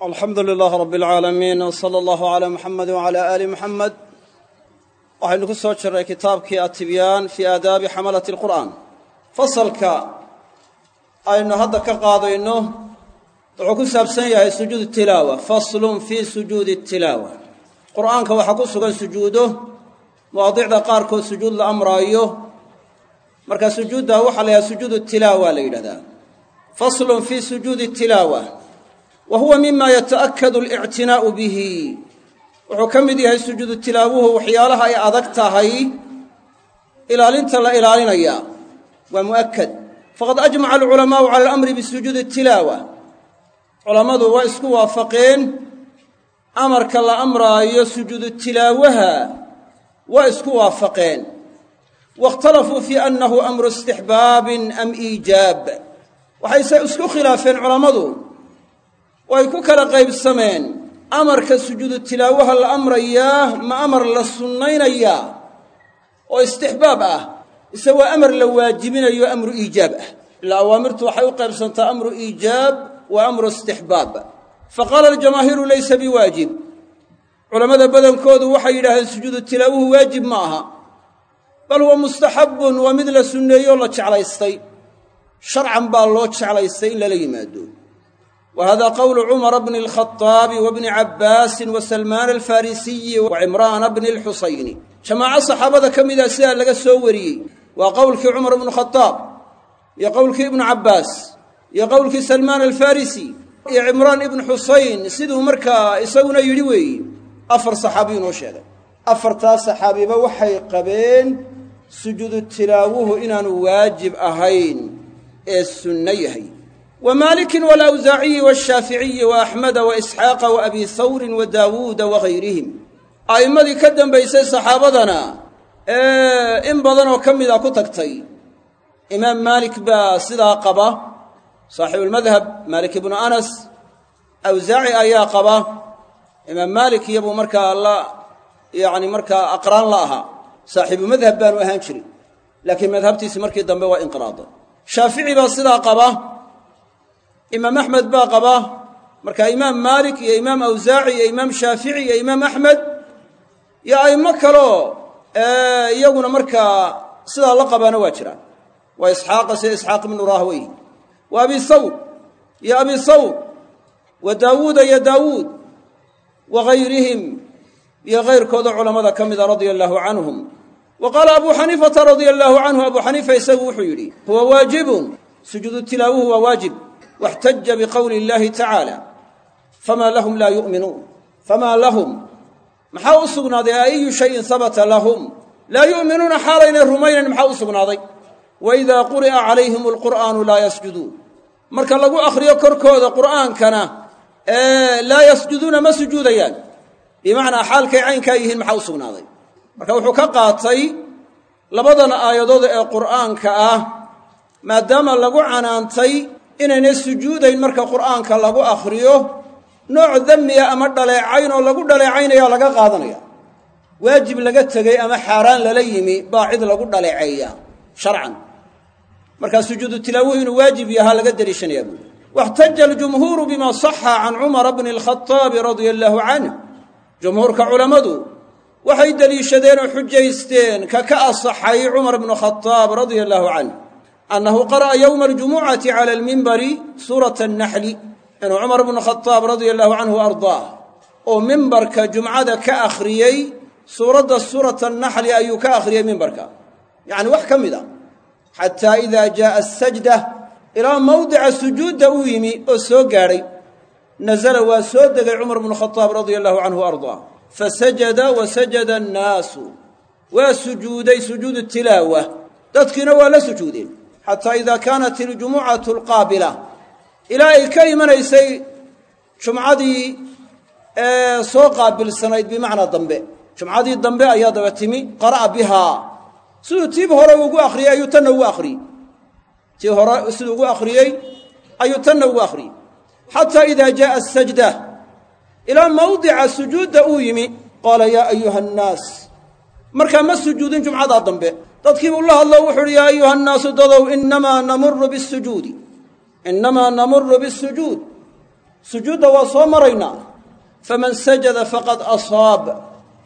alxamdu lilaah rabbi alcaalamiin w sala allahu calaa muxamedi wacalaa aali muxamed waxaynu ku soo jirray kitaabkii atibyaan fii aadaabi xamalati alqur'aan fasalka aynu hadda ka qaadayno wuxuu ku saabsan yahay sujuudu tilaawa. Faslun fii sujuudi tilaawa. Qur'aanka waxaa ku sugan sujuudo mawaadicda qaarkood sujuud la amraayo. Marka sujuudda waxaa la yidhaha sujuudu tilaawa la yidhahdaa. Faslun fii sujuudi tilaawa wa huwa mima yata'akadu alictinaa'u bihi. Wuxuu ka mid yahay sujuudu tilaawuhu waxyaalaha ay adag tahay ilaalinta la ilaalinayaa waa mu'akad faqad ajmaca alculamaa'u cala alamri bisujuudi tilaawa. Culammadu waa isku waafaqeen. Amarka la amraayo sujuudu tilaawaha waa isku waafaqeen. Waاkhtalafuu fii annahu amru istixbaabin am iijaab. Waxayse isku khilaafeen culammadu oo ay ku kala qaybsameen. Amarka sujuudu tilaawaha la amrayaa ma amar la sunnaynayaa oo istixbaab ah. Ise waa amar la waajibinayo amru iijaab ah. Ilaa awaamirtu waxay u qaybsantaa amru iijaab wa amru istixbaab. Fa qaala aljamaahiiru laysa biwaajib. Culammada badankoodu waxay yidhahdeen sujuudu tilaawuhu waajib ma aha. Bal huwa mustaxabbun waa mid la sunneeyoo la jeclaystay. Sharcan baa loo jeclaystay in lala yimaado wa hada qowlu cumara bni alkhaaabi wa bni cabbaasin wa salmaan alfarisiyi wa cimraana bni alxusayni jamaaco saxaabada ka mida sidaa laga soo wariyey waa qowlkii cumar ibnu khadaab iyo qowlkii ibnu cabbaas iyo qowlkii salmaan alfarisi iyo cimraan ibnu xusayn siduu markaa isaguna yidhi weeye afar saxaabiyu noo sheegay afartaas saxaabiba waxay qabeen sujuudu tilaawuhu inaanu waajib ahayn ee sunno yahay wa maalikin walawsaaciyi washaaficiyi wa axmeda wa isxaaqa wa abi hawrin wa daawuuda wa hayrihim a'immadii ka dambaysay saxaabadana ee in badanoo ka mida ku tagtay. Imaam maalik baa sidaa qaba. Saaxiibulmadhab maalik ibnu anas awsaaci ayaa qaba. Imaam maalik iyobuu markaa la yacni markaa aqraan la ahaa. Saaxiibu madhab baanu ahaan jirin. Laakiin madhabtiisi markii dambe waa inqiraaday shaafici baa sidaa qaba imaam axmed baa qaba. Marka imaam maalik iyo imaam awsaaci iyo imaam shaafici iyo imaam axmed iyo a'immo kaloo iyaguna markaa sidaa la qabaana waa jiraan. Waa isxaaqa sida isxaaq ibnu rahwey wa abi sawr iyo abi sawr wa daawuuda iyo daawuud wa hayrihim iyo kayrkooda culammada ka mida radia allaahu canhum. Wa qaala abu xaniifata radia allaahu canhu abu xaniifa isagu wuxuu yidhi huwa waajibun. Sujuudu tilaawuhu waa waajib waxtaja biqowli illahi tacaala famaa lahum laa yu'minuun famaa lahum maxaa u sugnaaday ayu shayin habata lahum laa yu'minuuna xaalaynay rumaynayn maxaa u sugnaaday wa idaa quri'a calayhim alqur'aanu laa yasjuduun marka lagu akhriyo korkooda qur'aankana laa yasjuduuna ma sujuudayaan bimacnaa xaalkay caynkaa yihiin maxaa u sugnaaday marka wuxuu ka qaatay labadan aayadood ee qur'aanka ah maadaama lagu canaantay inaynay sujuudayn marka qur'aanka lagu akhriyo nooc damiya ama dhaleecayn oo lagu dhaleecaynaya laga qaadanaya. Waajib laga tegey ama xaaraan lala yimi baa cid lagu dhaleeceeya sharcan. Markaa sujuudu tilaawuhu inuu waajib yahaa laga deliishanayaa buuli waxtaja aljumhuuru bima saxa can cumara bni alkhaaabi radia allaahu canh jumhuurka culammadu waxay deliishadeen oo xujaysteen ka ka asaxay cumar bnu khadaab radia allaahu canh annahu qara'a yowma aljumucati cala almimbari suurata annaxli inuu cumar bnu khadaab radia allahu canhu ardaah oo mimbarka jumcada ka akhriyey suuradda suurata annaxli ayuu ka akhriyey mimbarka yacni wax ka mid a xataa idaa jaaa asajda ilaa mawdica sujuudda uu yimi oo soo gaadhay nasala waa soo degay cumar bnu khadaab radia allahu canhu ardaa fasajada wa sajada waa sujuuday sujuudu tilaawa dadkiina waa la sujuudeen xataa idaa kaanat iljumucatu alqaabila. Ilaa ay ka imanaysay jumcadii ee soo qaabilsanayd bimacnaa dambe. Jumcadii dambe ayaa daba timi qara'a bihaa siduu tiib hore ugu akhriyey ayuu tanna ugu akhriyey tii hore siduu ugu akhriyey ayuu tanna ugu akhriyey xataa idaa jaaa asajda ilaa mawdica sujuudda uu yimi qaala yaa ayuha annaas markaa ma sujuudin jumcadaa dambe dadkiibuu la hadlo wuxu uhi yaa ayuha annaasu dadow innamaa namuru bisujuudi innamaa namuru bisujuud sujuudda waa soo maraynaa. Faman sajada faqad asaab.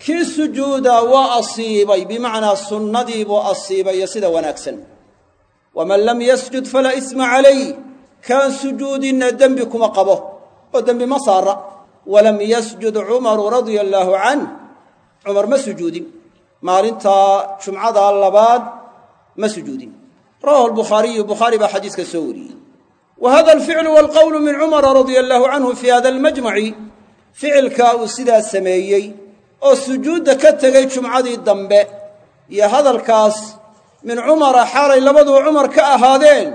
Kii sujuuda waa asiibay bimacnaa sunnadii buu asiibay iyo sida wanaagsan. Waman lam yasjud falaa isma calayh kaan sujuudinna dembi kuma qabo oo dembi ma saara. Walam yasjud cumaru radia allaahu canh. Cumar ma sujuudin maalintaa jumcadaa labaad ma sujuudin. Rawahu albukhaariyu bukhaari baa xadiiska soo wariyey. Wa hada alficlu walqowlu min cumara radia allaahu canhu fii hada almajmaci ficilkaa uu sidaa sameeyey oo sujuudda ka tegay jumcadii dambe iyo hadalkaas min cumara xaalay labaduba cumar ka ahaadeen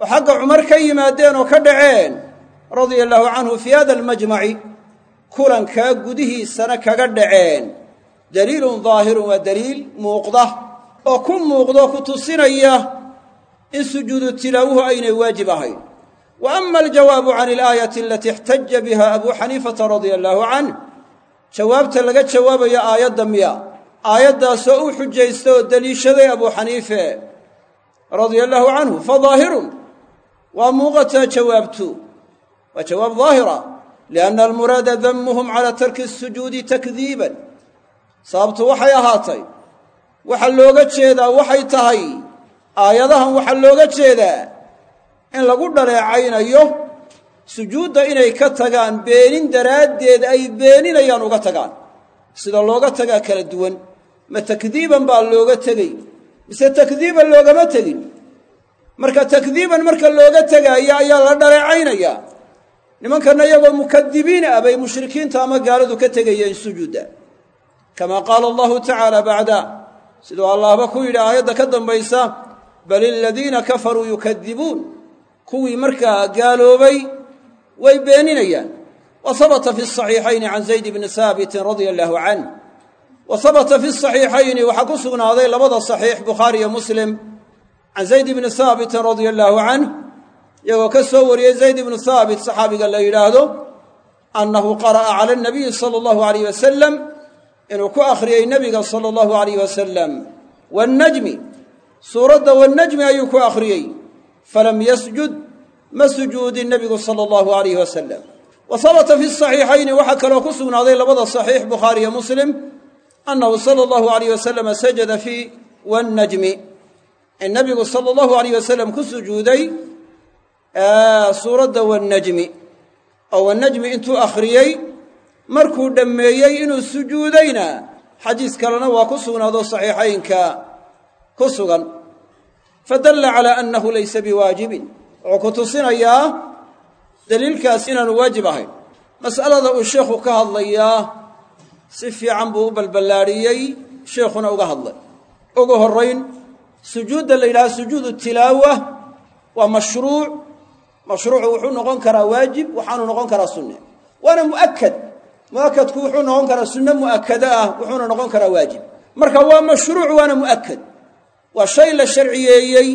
oo xagga cumar ka yimaadeen oo ka dhaceen radia allaahu canhu fii hada almajmaci kulankaa gudihiisana kaga dhaceen daliilun daahirun waa daliil muuqda oo ku muuqdo ku tusinaya in sujuudu tilaawuhu aynay waajib ahayn. Wa ama aljawaabu can ilaayati alatii ixtaja biha abuu xaniifata radia allaahu canh jawaabta laga jawaabayo aayadda miya aayaddaasoo u xujaysta oo deliishaday abuu xaniife radia allaahu canhu fa daahirun waa muuqataa jawaabtu waa jawaab daahira lianna almuraada damuhum cala tarki asujuudi takdiiban sababtu waxay ahaatay waxa looga jeedaa waxay tahay aayadahan waxaa looga jeedaa in lagu dhaleecaynayo sujuudda inay ka tagaan beenin daraaddeed ay beeninayaan uga tagaan. Sida looga tagaa kala duwan ma takdiiban baa looga tegey mise takdiiban loogama tegin? Marka takdiiban marka looga tegaayo ayaa la dhaleecaynayaa nimankanna iyagoo mukadibiin ah bay mushrikiinta ama gaaladu ka tegayeen sujuudda kama qaala allahu tacaala bacda siduu allahba ku yidhi aayadda ka dambaysa bal iladiina kafaruu yukadibuun kuwii markaa gaaloobay way beeninayaan wa habata fi saxiixayni can zayd bni haabitin radia allaahu canh wa habata fi saxiixayni waxaa ku sugnaaday labada saxiix bukhaari iyo muslim can zayd bni haabitin radia allaahu canh iyagoo ka soo wariyey zayd ibnu haabit saxaabiga la yidhaahdo annahu qara'a cala anabiyi sala allahu alayh wasalam inuu ku akhriyey nebiga sala allahu alayh wasalam wannajmi suuradda wannajmi ayuu ku akhriyey falam yasjud ma sujuudin nebigu sala allahu alayh wasalam wa habata fi saxiixayni waxaa kaloo ku sugnaaday labada saxiix bukhaari iyo muslim annahu sala allahu alayh wasalama sajada fii wannajmi. In nebigu sala allahu alayh wasalam ku sujuuday suuradda wannajmi. Oo wannajmi intuu akhriyey markuu dhammeeyey inuu sujuudayna xadiis kalena waa ku sugnaado saxiixaynka ku sugan. Fadalla calaa annahu laysa biwaajibin. Wuxuu ku tusinayaa daliilkaas inaanu waajib ahayn. Mas'alada uu sheikhu ka hadlayaa si fiican buu u balballaadhiyey sheikhuna uga hadlay. Ugu horrayn sujuudda la yidhaha sujuudu tilaawa waa mashruuc. Mashruucu wuxuu noqon karaa waajib waxaanu noqon karaa sunne. Waana mu'akad mu'akadku wuxuu noqon karaa sunne mu'akada ah wuxuuna noqon karaa waajib. Marka waa mashruuc waana mu'akad waa shay la sharciyeeyey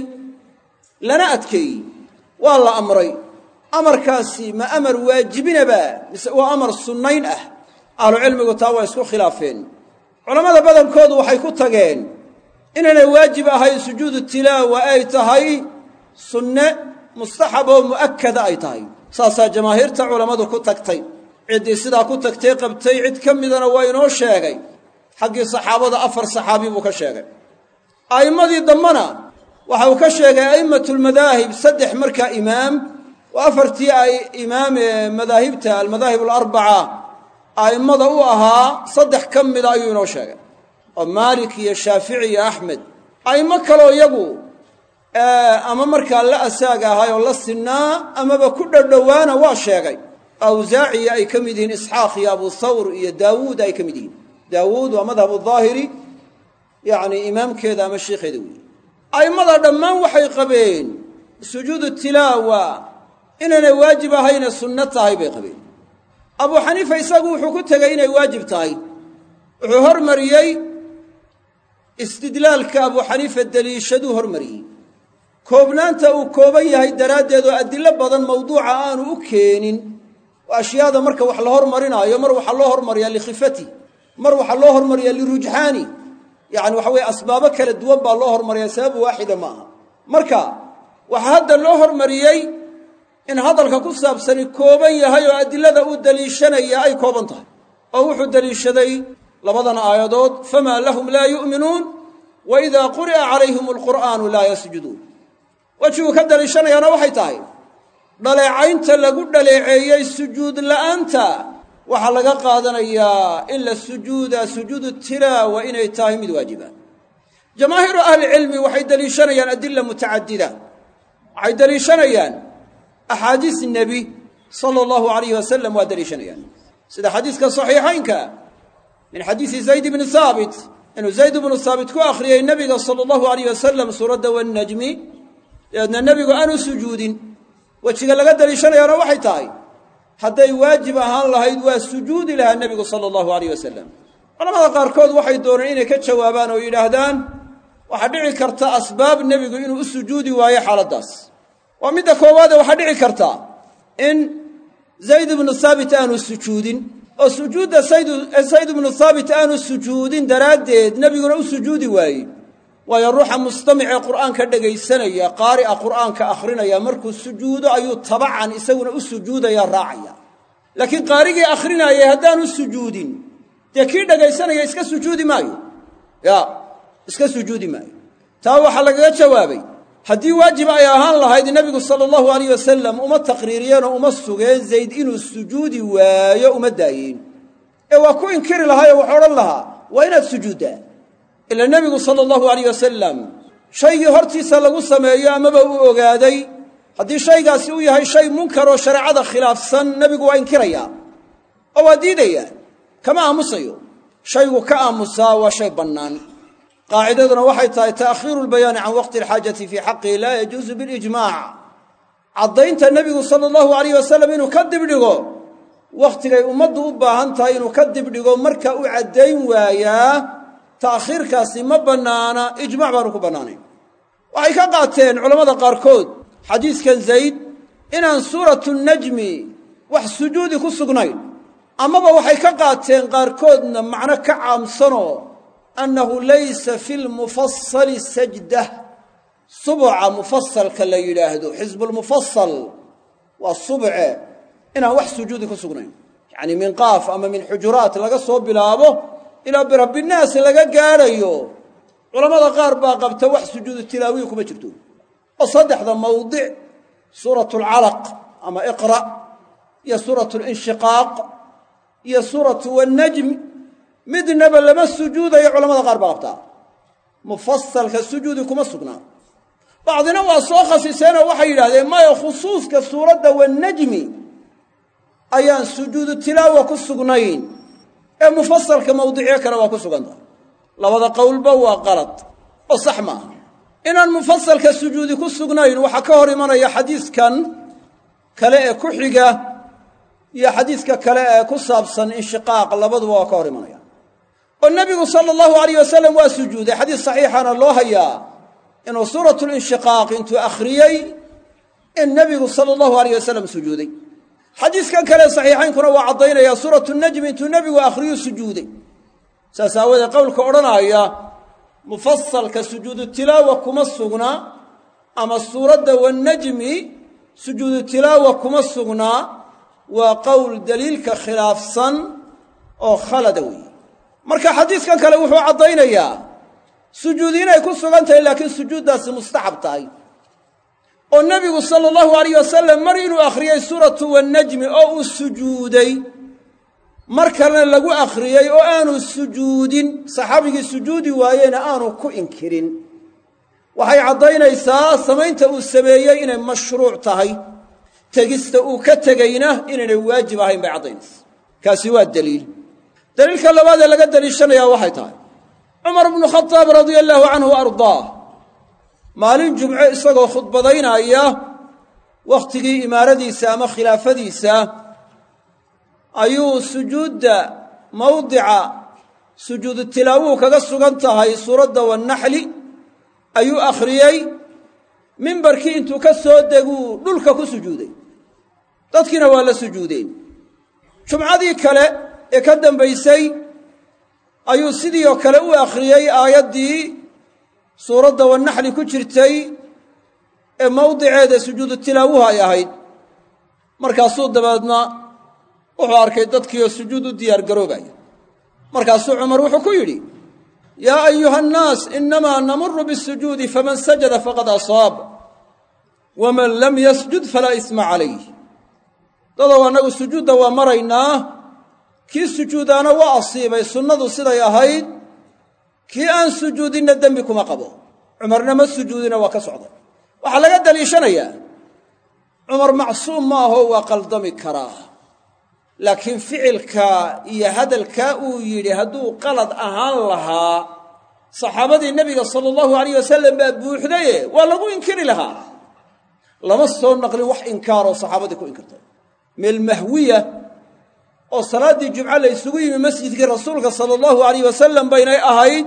lana adkeeyey. Waa la amray. Amarkaasi ma amar waajibinaba mise waa amar sunnayn ah. Ahlucilmigu taa waa isku khilaafeen. Culammada badankoodu waxay ku tageen inaanay waajib ahayn sujuudu tilaawa ay tahay sunne mustaxab oo mu'akada ay tahay. Saasaa jamaahiirta culammadu ku tagtay ciddii sidaa ku tagtay qabtay cid ka midana waa inoo sheegay. Xaggii saxaabada afar saxaabi buu ka sheegay. A'immadii dambena waxa uu ka sheegay a'immatulmadaahib saddex markaa imaam oo afartii ay imaam ee madaahibta almadaahib alarbaca a'immada u ahaa saddex ka mida ayuu inoo sheegay. Oo maalik iyo shaafici iyo axmed. A'immo kaleo iyagu ama markaa la asaag ahay oo la sinnaa amaba ku dhowdhowaana waa sheegay awsaaciya ay ka mid yihiin isxaaq iyo abu thawr iyo daawuud ay ka mid yihiin. Daawuud waa madhabu daahiri yacni imaamkeeda ama sheikheeda weeye. A'immada dhammaan waxay qabeen sujuudu tilaawa inaanay waajib ahayne sunno tahay bay qabeen. Abuu xaniifa isagu wuxuu ku tegey inay waajib tahay. Wuxuu hormariyey istidlaalka abuu xaniifa deliishaduu hormariyey. Koobnaanta uu kooban yahay daraaddeed oo adilo badan mawduuca aanu u keenin ashyaada marka wax la hormarinaayo mar waxaa loo hormariyaa likhifati mar waxaa loo hormariyaa lirujxaani yacni waxa weye asbaabo kala duwan baa loo hormariyaa sabab waaxida ma aha. Marka waxaa hadda loo hormariyey in hadalka ku saabsani kooban yahay oo adilada uu deliishanaya ay kooban tahay. Oo wuxuu deliishaday labadan aayadood famaa lahum laa yu'minuun wa idaa quri'a calayhim alqur'aanu laa yasjuduun. Wejiguu ka deliishanayaana waxay tahay dhaleecaynta lagu dhaleeceeyey sujuud la'aanta waxaa laga qaadanayaa in la sujuuda sujuudu tilaawa inay tahay mid waajiba. Jamaahiiru ahlicilmi waxay deliishanayaan adila mutacadida. Waxay deliishanayaan axaadiis nebi sala allahu alayh wasalam waa deliishanayaan sida xadiiska saxiixaynka min xadiisi zayd bni haabit inuu zayd bnu haabit ku akhriyey nebiga sala allahu alayh wasalam suuradda wannajmi dabeedna nebigu aanu sujuudin wejiga laga deliishanayaana waxay tahay hadday waajib ahaan lahayd waa sujuudi lahaa nebigu sala allahu alayh wasalam culamada qaarkood waxay dooneen inay ka jawaabaan oo yidhaahdaan waxaa dhici karta asbaab nebigu inuu u sujuudi waayo xaaladdaas. Waa midda koowaade waxaa dhici karta in zayd ibnu haabit aanu sujuudin oo sujuudda sayd ibnu haabit aanu sujuudin daraaddeed nebiguna u sujuudi waayey waayo ruuxa mustamicee qur'aanka dhegaysanaya qaari'a qur'aanka akhrinaya markuu sujuudo ayuu tabacan isaguna u sujuudaya raacaya. Laakiin qaarigii akhrinayay haddaanu sujuudin. Dee kii dhegaysanaya iska sujuudi maayo. Ya iska sujuudi maayo. Taa waxaa lagaga jawaabay haddii waajib ay ahaan lahayd nebigu sala allahu alayh wasalam uma taqriiriyeenoo uma sugeen zayd inuu sujuudi waayo uma daayeen ee waa ku inkiri lahaayoo wax odhan lahaa waa inaad sujuuddaa ila nebigu sala allahu alayh wasalam shaygii hortiisa lagu sameeyo amaba uu ogaaday. Haddii shaygaasi uu yahay shay munkar oo shareecada khilaafsan nebigu waa inkirayaa oo waa diidayaa kama aamusayo? Shaygu ka aamusaa waa shay bannaan. Qaacidaduna waxay tahay ta'khiiru lbayaani can waqti alxaajati fii xaqihi laa yajuusu bilijmaac caddaynta nebigu sala allahu alayh wasalam inuu ka dibdhigo wakhtigay ummaddu u baahan tahay inuu ka dibdhigo marka u caddayn waayaa ta'khiirkaasi ma bannaana ijmac baanu ku bannaanayn waxay ka qaateen culammada qaarkood xadiiskan zayd inaan suuratu najmi wax sujuudi ku sugnayn amaba waxay ka qaateen qaarkoodna macno ka caamsanoo annahu laysa fi lmufasali sajdah. Subca mufasalka la yidhaahdo xisbulmufasal waa subce inaan wax sujuudi ku sugnayn. Yacni min qaaf ama min xujuraat laga soo bilaabo ilaa birabbinaas laga gaadhayo. Culammada qaar baa qabta wax sujuudu tilaawiya kuma jirto. Oo saddexda mawdic suuratu alcalaq ama iqra' iyo suuratu linshiqaaq iyo suuratu wannajm midnaba lama sujuudayo culamada qaar baa qabtaa mufasalka sujuudi kuma sugnaa bacdina waa soo khasiseenoo waxay yidhahdeen maya khusuuska suuradda wannajmi ayaan sujuudu tilaawa ku sugnayn ee mufasalka mawdicyo kale waa ku sugan tahay. Labada qowlba waa qalad oo sax maaha inaan mufasalka sujuudi ku sugnayn waxaa ka hor imanaya xadiiskan kale ee ku xiga iyo xadiiska kale ee ku saabsan inshiqaaq labaduba waa ka hor imanaya. Oo nebigu sala allahu alayh wasalam waa sujuuday. Xadiis saxiixana loo hayaa inuu suuratu linshiqaaq intuu akhriyey in nebigu sala allahu alayh wasalam sujuuday xadiiskan kale saxiixaynkuna waa caddaynaya suuratu najmi intuu nebigu akhriyuu sujuuday. Saas aawoodee qowlka odhanaaya mufasalka sujuudu tilaawa kuma sugna ama suuradda wannajmi sujuudu tilaawa kuma sugnaa waa qowl daliilka khilaafsan oo khalada weeye. Marka xadiiskan kale wuxuu caddaynayaa sujuudi inay ku sugan tahay laakiin sujuuddaasi mustaxab tahay oo nebigu sala allahu alayh wasalam mar inuu akhriyey suuratu wannajmi oo uu sujuuday mar kalena lagu akhriyey oo aanu sujuudin saxaabigii sujuudi waayeyna aanu ku inkirin. Waxay caddaynaysaa samaynta uu sameeyey inay mashruuc tahay tegista uu ka tegayna inaynay waajib ahayn bay caddaynaysaa. Kaasi waa deliil daliilka labaad ee laga deliishanayaa waxay tahay. Cumar bnu khadaab radia allaahu canhu ardaah maalin jumco isagoo khudbadaynaya wakhtigii imaaradiisa ama khilaafadiisa ayuu sujuudda mawdica sujuudu tilaawuhu kaga sugan tahay suuradda wannaxli ayuu akhriyey mimbarkii intuu ka soo deguu dhulka ku sujuuday. Dadkiina waa la sujuudeen jumcadii kale ee ka dambaysay ayuu sidii oo kale u akhriyey aayaddii suuradda wannaxli ku jirtay ee mawdiceeda sujuudu tilaawuhu ay ahayd. Markaasuu dabeedna wuxuu arkay dadkiioo sujuud u diyaar garoobaya. Markaasuu cumar wuxuu ku yidhi yaa ayuha annaas inamaa namuru bisujuudi faman sajada faqad asaab waman lam yasjud falaa isma calayh dadow annagu sujuudda waa maraynaa kii sujuudaana waa asiibay sunnadu siday ahayd kii aan sujuudinna dembi kuma qabo. Cumarna ma sujuudina waa ka socday waxaa laga daliishanayaa. Cumar macsuum ma aho waa qaldami karaa. Laakiin ficilka iyo hadalkaa uu yidhi hadduu qalad ahaan lahaa saxaabadii nebiga sala allahu alayh wasalam baa buuxdaye waa lagu inkiri lahaa. Lama soo naqlin wax inkaaroo saxaabadii ku inkirtay. Meel mahwiya oo salaaddii jumco la ysugu yimi masjidkii rasuulka sala allahu alayh wasalam baynay ahayd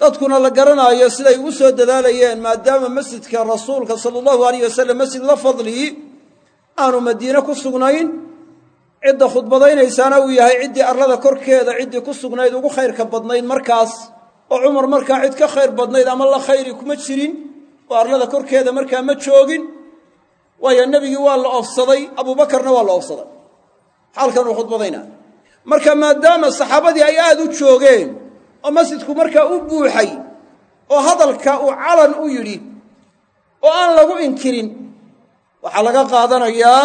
dadkuna la garanaayo siday ugu soo dadaalayeen maadaama masjidka rasuulka sala allahu alayh wasalam masjid la fadlii aanu madiine ku sugnayn cidda khudbadaynaysaana uu yahay ciddii arlada korkeeda ciddii ku sugnayd ugu khayrka badnayd markaas oo cumar markaa cid ka khayr badnayd ama la khayri kuma jirin oo arlada korkeeda markaa ma joogin waayo nebigii waa la oofsaday abuubakarna waa la oofsaday xaalkan uu khudbadaynaa marka maadaama saxaabadii ay aad u joogeen oo masjidku markaa u buuxay oo hadalka uu calan u yidhi oo aan lagu inkirin waxaa laga qaadanayaa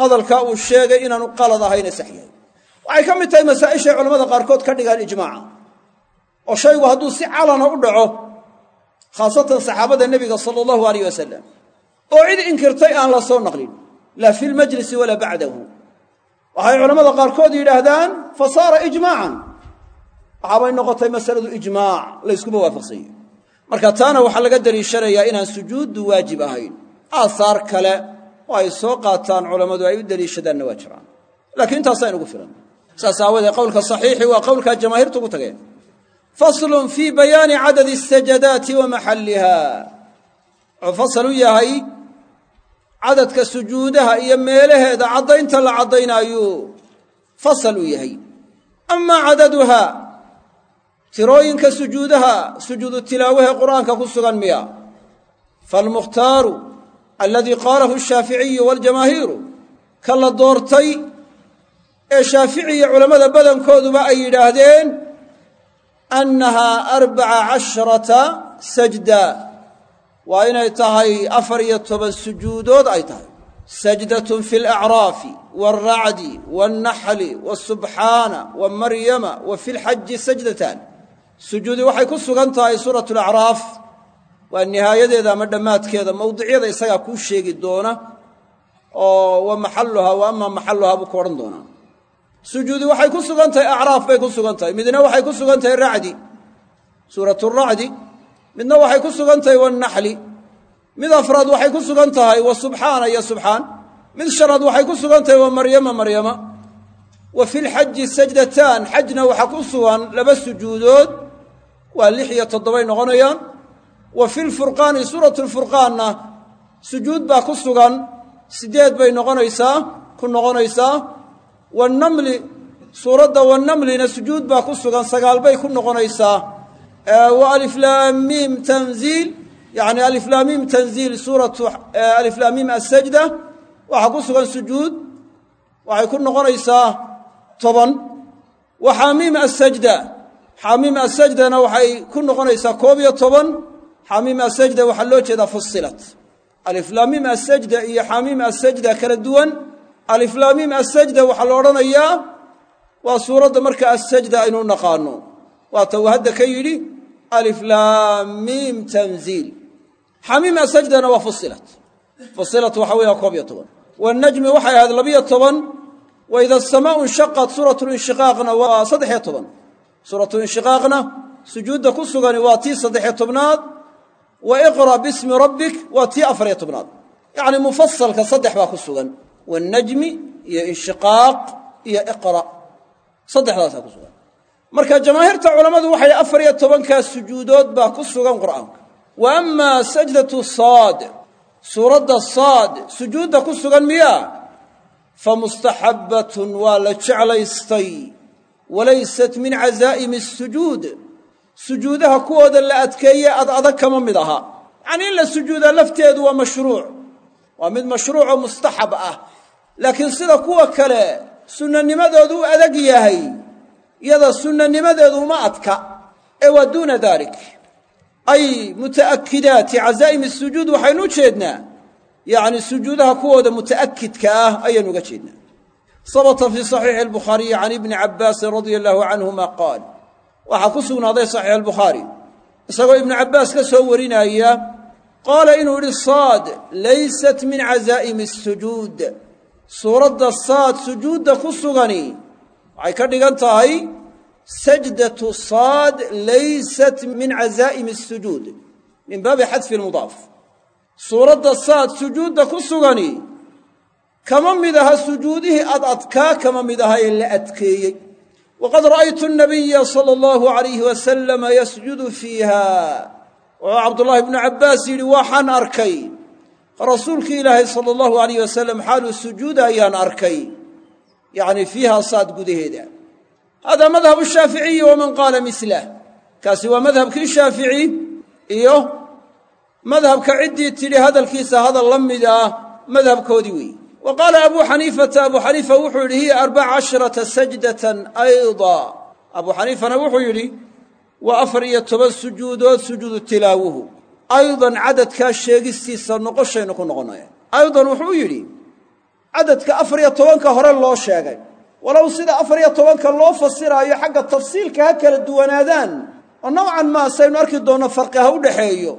hadalkaa uu sheegay inaanu qalad ahayne sax yahay waxay ka mid tahay masaa'ishay culamada qaarkood ka dhigaan ijmaaca oo shaygu hadduu si calana u dhaco khaasatan saxaabada nebiga sala allahu alayh wasalam oo cid inkirtay aan la soo naqlin laa fi lmajlisi walaa bacdahu. Waxay culamada qaarkood yidhaahdaan fa saara ijmaacan waxaabay noqotay masaladu ijmaac layskuma waafaqsanye marka taana waxaa laga deliishanayaa inaan sujuuddu waajib ahayn. Aahaar kale oo ay soo qaataan culammadu ay u deliishadaanna waa jiraan. Laakiin intaasaa inugu filan. Saas aawadee qowlka saxiixi waa qowlkaa jamaahiirtu ugu tageen. Faslun fii bayaani cadadi asajadaati wa maxalliha. Wuxuu fasal u yahay cadadka sujuudaha iyo meelaheeda caddaynta la caddaynaayuu fasal u yahay. Amaa cadaduha tirooyinka sujuudaha sujuudu tilaawahe qur'aanka ku sugan miya. Faalmukhtaaru aladii qaalahu ashaaficiyu waaljamaahiiru ka la doortay ee shaafici iyo culammada badankooduba ay yidhaahdeen annahaa arbaca casharata sajda. Waa inay tahay afar iyo toban sujuudood ay tahay. Sajdatun fi alacraafi waalracdi waalnaxli wasubxaana wa maryama wa fi lxaji sajdatan sujuudi waxay ku sugan tahay suuratu alacraaf waa nihaayadeeda ama dhammaadkeeda mawdicyada isagaa kuu sheegi doona oo wa maxalluhaa wa ama maxalluhaa buu ku odhan doonaa. Sujuudi waxay ku sugan tahay acraaf bay ku sugan tahay. Midna waxay ku sugan tahay racdi suuratu racdi. Midna waxay ku sugan tahay wanaxli mid afraad waxay ku sugan tahay wa subxaana iyo subxaan. Mid shanaad waxay ku sugan tahay wa maryama maryama. Wa fi lxaji sajdataan xajna waxaa ku sugan laba sujuudood waa lix iyo toddobay noqonayaan. Wa fi lfurqaani suuratu lfurqaanna sujuud baa ku sugan siddeed bay noqonaysaa ku noqonaysaa. Wanamli suuradda wanamlina sujuud baa ku sugan sagaal bay ku noqonaysaa. Wa aliflaamiim tanziil yani aliflaamiim tanziil suuratu aliflaamiim asajda waxaa ku sugan sujuud waxay ku noqonaysaa toban. Wa xaamiim asajda xaamiim asajdana waxay ku noqonaysaa koob iyo toban. Xaamiim asajda waxaa loo jeedaa fusilat aliflaamiim asajda iyo xaamiim asajda kala duwan. Aliflaamiim asajda waxaa la odhanayaa waa suuradda marka asajda aynu naqaano. Waata uu hadda ka yidhi aliflaamiim tanziil xamiim asajdana waa fusilat fusilat waxa weya koob iyo toban. Wanajmi waxay ahayd labiyo toban. Wa ida asamaau inshaqat suuratu linshiqaaqna waa saddexiyo toban suuratu inshiqaaqna sujuudda ku sugani waa tii saddexiyo tobnaad wa iqra bismi rabbik waa tii afariyo tobnaad. Yacni mufasalka saddex baa ku sugan. Wanajmi iyo inshiqaaq iyo iqra. Saddexdaasaa ku sugan. Marka jamaahiirta culammadu waxay afar iyo tobankaa sujuudood baa ku sugan qur'aanka. Wa amaa sajdatu saad suuradda saad sujuudda ku sugan miyaa? Fa mustaxabbatun waa la jeclaystay walaysat min cazaa'imi asujuud sujuudaha kuwooda la adkeeye ad adag kama mid aha. Yacnii in la sujuudaa lafteedu waa mashruuc. Waa mid mashruucoo mustaxab ah. Laakiin sida kuwa kale sunnanimadoodu u adag yahay iyada sunnanimadeedu uma adka. Ee waa duuna dalik. Ay muta'akkidaati cazaa'im asujuud waxaynu u jeednaa. Yacni sujuudaha kuwooda muta'akidka ah ayaynu uga jeednaa sabata fii saxiixi albukhaariyi can ibni cabbaasin radia allahu canhuma qaal. Waxaa ku sugnaaday saxiix albukhaari isagoo ibnu cabbaas ka soo warinaya qaala inuu yidhi saad laysat min cazaa'imi asujuud suuradda saad sujuudda ku sugani waxay ka dhigan tahay sajdatu saad laysat min cazaa'imi asujuud min baabi xadfi lmudaaf suuradda saad sujuudda ku sugani kama mid aha sujuudihii ad adkaa kama mid aha ee la adkeeyey. Waqad ra'aytu nabiya sala allahu alayhi wasalama yasjudu fiiha. Wuxuu cabdullaahi bnu cabbaas yidhi waxaan arkay. Rasuulkii ilaahay sala allahu alayh wasalam xaaluu sujuuda ayaan arkay. Yacni fiiha saad gudaheeda. Hada madhabu shaaficiyi waman qaala milah kaasi waa madhabkii shaafici iyo madhabka ciddii tidhi hadalkiisa hadal la mid ah madhabkoodii weeye wa qaala abuu xaniifata abuu xaniifa wuxuu yidhi hiya arbaca casharata sajdatan ayda. Abuu xaniifana wuxuu yidhi waa afar iyo toban sujuudood sujuudu tilaawuhu aydan cadadkaa sheegistiisa noqoshaynu ku noqonaya. Aydan wuxuu yidhi cadadka afar iyo tobanka hore loo sheegay. Walow sida afar iyo tobanka loo fasiraayo xagga tafsiilka ha kala duwanaadaan. Oo nowcan maa saynu arki doonno farqi ha u dhexeeyo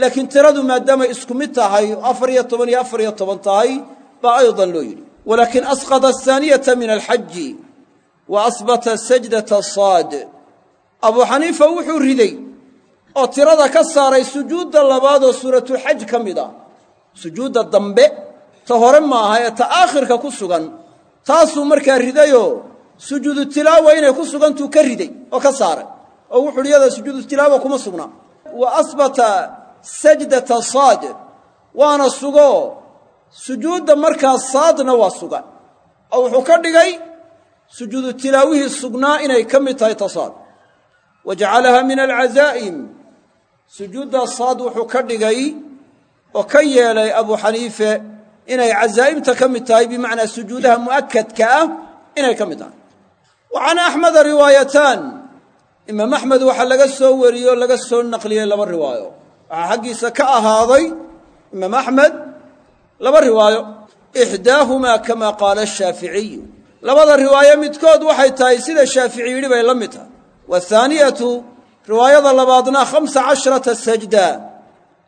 laakiin tiradu maadaamay isku mid tahay oo afar iyo toban iyo afar iyo toban tahay baa aydan loo yidhi. Walaakin asqada ahaaniyata min alxaji wa asbata sajdata saad. Abuu xaniifa wuxuu riday oo tirada ka saaray sujuudda labaad oo suuratulxaj ka mid ah sujuudda dambe ta hore maaha ee ta aakhirka ku sugan. Taasuu markaa ridayoo sujuudu tilaawa inay ku sugantuu ka riday oo ka saaray. Oo wuxu uhi yada sujuudu kuma sugna. Wa asbata sajdata saad waana sugo sujuudda markaa saadna waa sugan oo wuxuu ka dhigay sujuudu tilaawihii sugnaa inay ka mid tahay ta saad wa jacalaha min alcazaa'im. Sujuudda saad wuxuu ka dhigay oo ka yeelay abuu xaniife inay cazaa'imta ka mid tahay bimacnaa sujuudaha mu'akadka ah inay ka mid tahay. Wa can axmeda riwaayataan. Imaam axmed waxaa laga soo wariyey oo laga soo naqliyey laba riwaayo. Waxaa xaggiisa ka ahaaday imaam axmed laba riwaayo ixdaahumaa kamaa qaala ashaaficiyu labada riwaayo midkood waxay tahay sida shaafici yidhi bay la mid tahay. Waathaaniyatu riwaayada labaadna khamsa casharata sajda.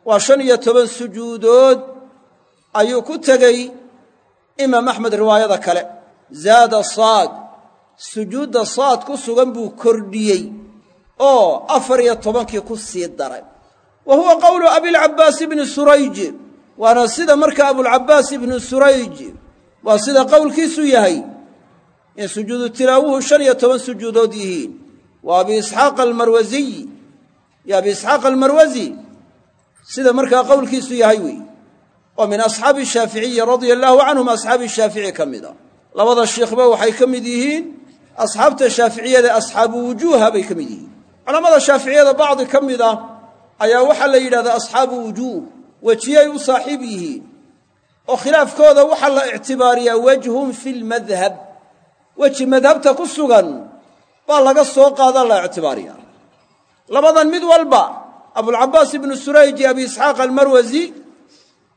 Waa shan iyo toban sujuudood ayuu ku tegey imaam axmed riwaayada kale. Zaada saad sujuudda saad ku sugan buu kordhiyey oo afar iyo tobankii ku sii daray. Wa huwa qowlu abilcabbaas ibni surayj waana sida marka abulcabbaas ibnu surayj waa sida qowlkiisu yahay in sujuudu tilaawuhu shan iyo toban sujuudood yihiin. Waa abi isxaaq almarwasiy iyo abi isxaaq almarwasi sida markaa qowlkiisu yahay weeye oo min asxaabi shaaficiyi radia allaahu canhum asxaabi shaafici ka mid a. Labada shiikhba waxay ka mid yihiin asxaabta shaaficiyada asxaabu wujuuha bay ka mid yihiin. Culammada shaaficiyada bacdi ka mid ah ayaa waxaa la yidhahdaa asxaabu wujuuh wejiyay u saaxiib yihiin. Oo khilaafkooda waxaa la ictibaariyaa wejhun fi lmadhab weji madhabta ku sugan baa laga soo qaadaa la ictibaariyaa. Labadan mid walba abulcabaas ibnu surayj iyo abi isxaaq almarwasi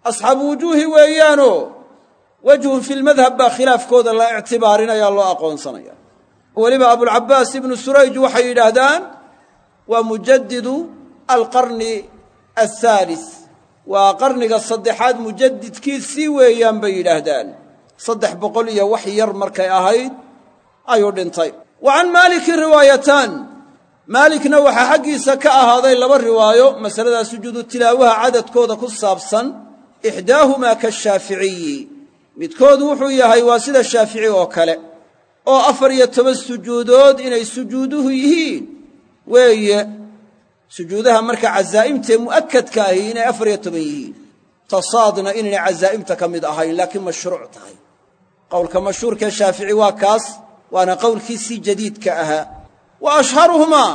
asxaabu wujuuhi weeyaanoo wejhun fi lmadhab baa khilaafkooda la ictibaarinaya loo aqoonsanaya. Weliba abulcabaas ibnu surayj waxay yidhaahdaan waa mujadidu alqarni athaalis waa qarniga saddexaad mujadidkiisii weeyaan bay yidhaahdaan. Saddex boqol iyo wax yar markay ahayd ayuu dhintay. Wa can maalikin riwaayataan. Maalikna waxaa xaggiisa ka ahaaday laba riwaayo masaladaa sujuudu tilaawaha cadadkooda ku saabsan ixdaahumaa kashaaficiyi midkood wuxuu yahay waa sida shaafici oo kale oo afar iyo toban sujuudood inay sujuuduhu yihiin. Weeye sujuudaha marka cazaa'imtae mu'akadka ahi inay afar iyo toban yihiin. Tasaadna inaynay cazaa'imta ka mid ahayn laakiin mashruuc tahay. Qowlka mashhuurkae shaafici waa kaas waana qowlkiisii jadiidka ahaa. Wa ashharuhumaa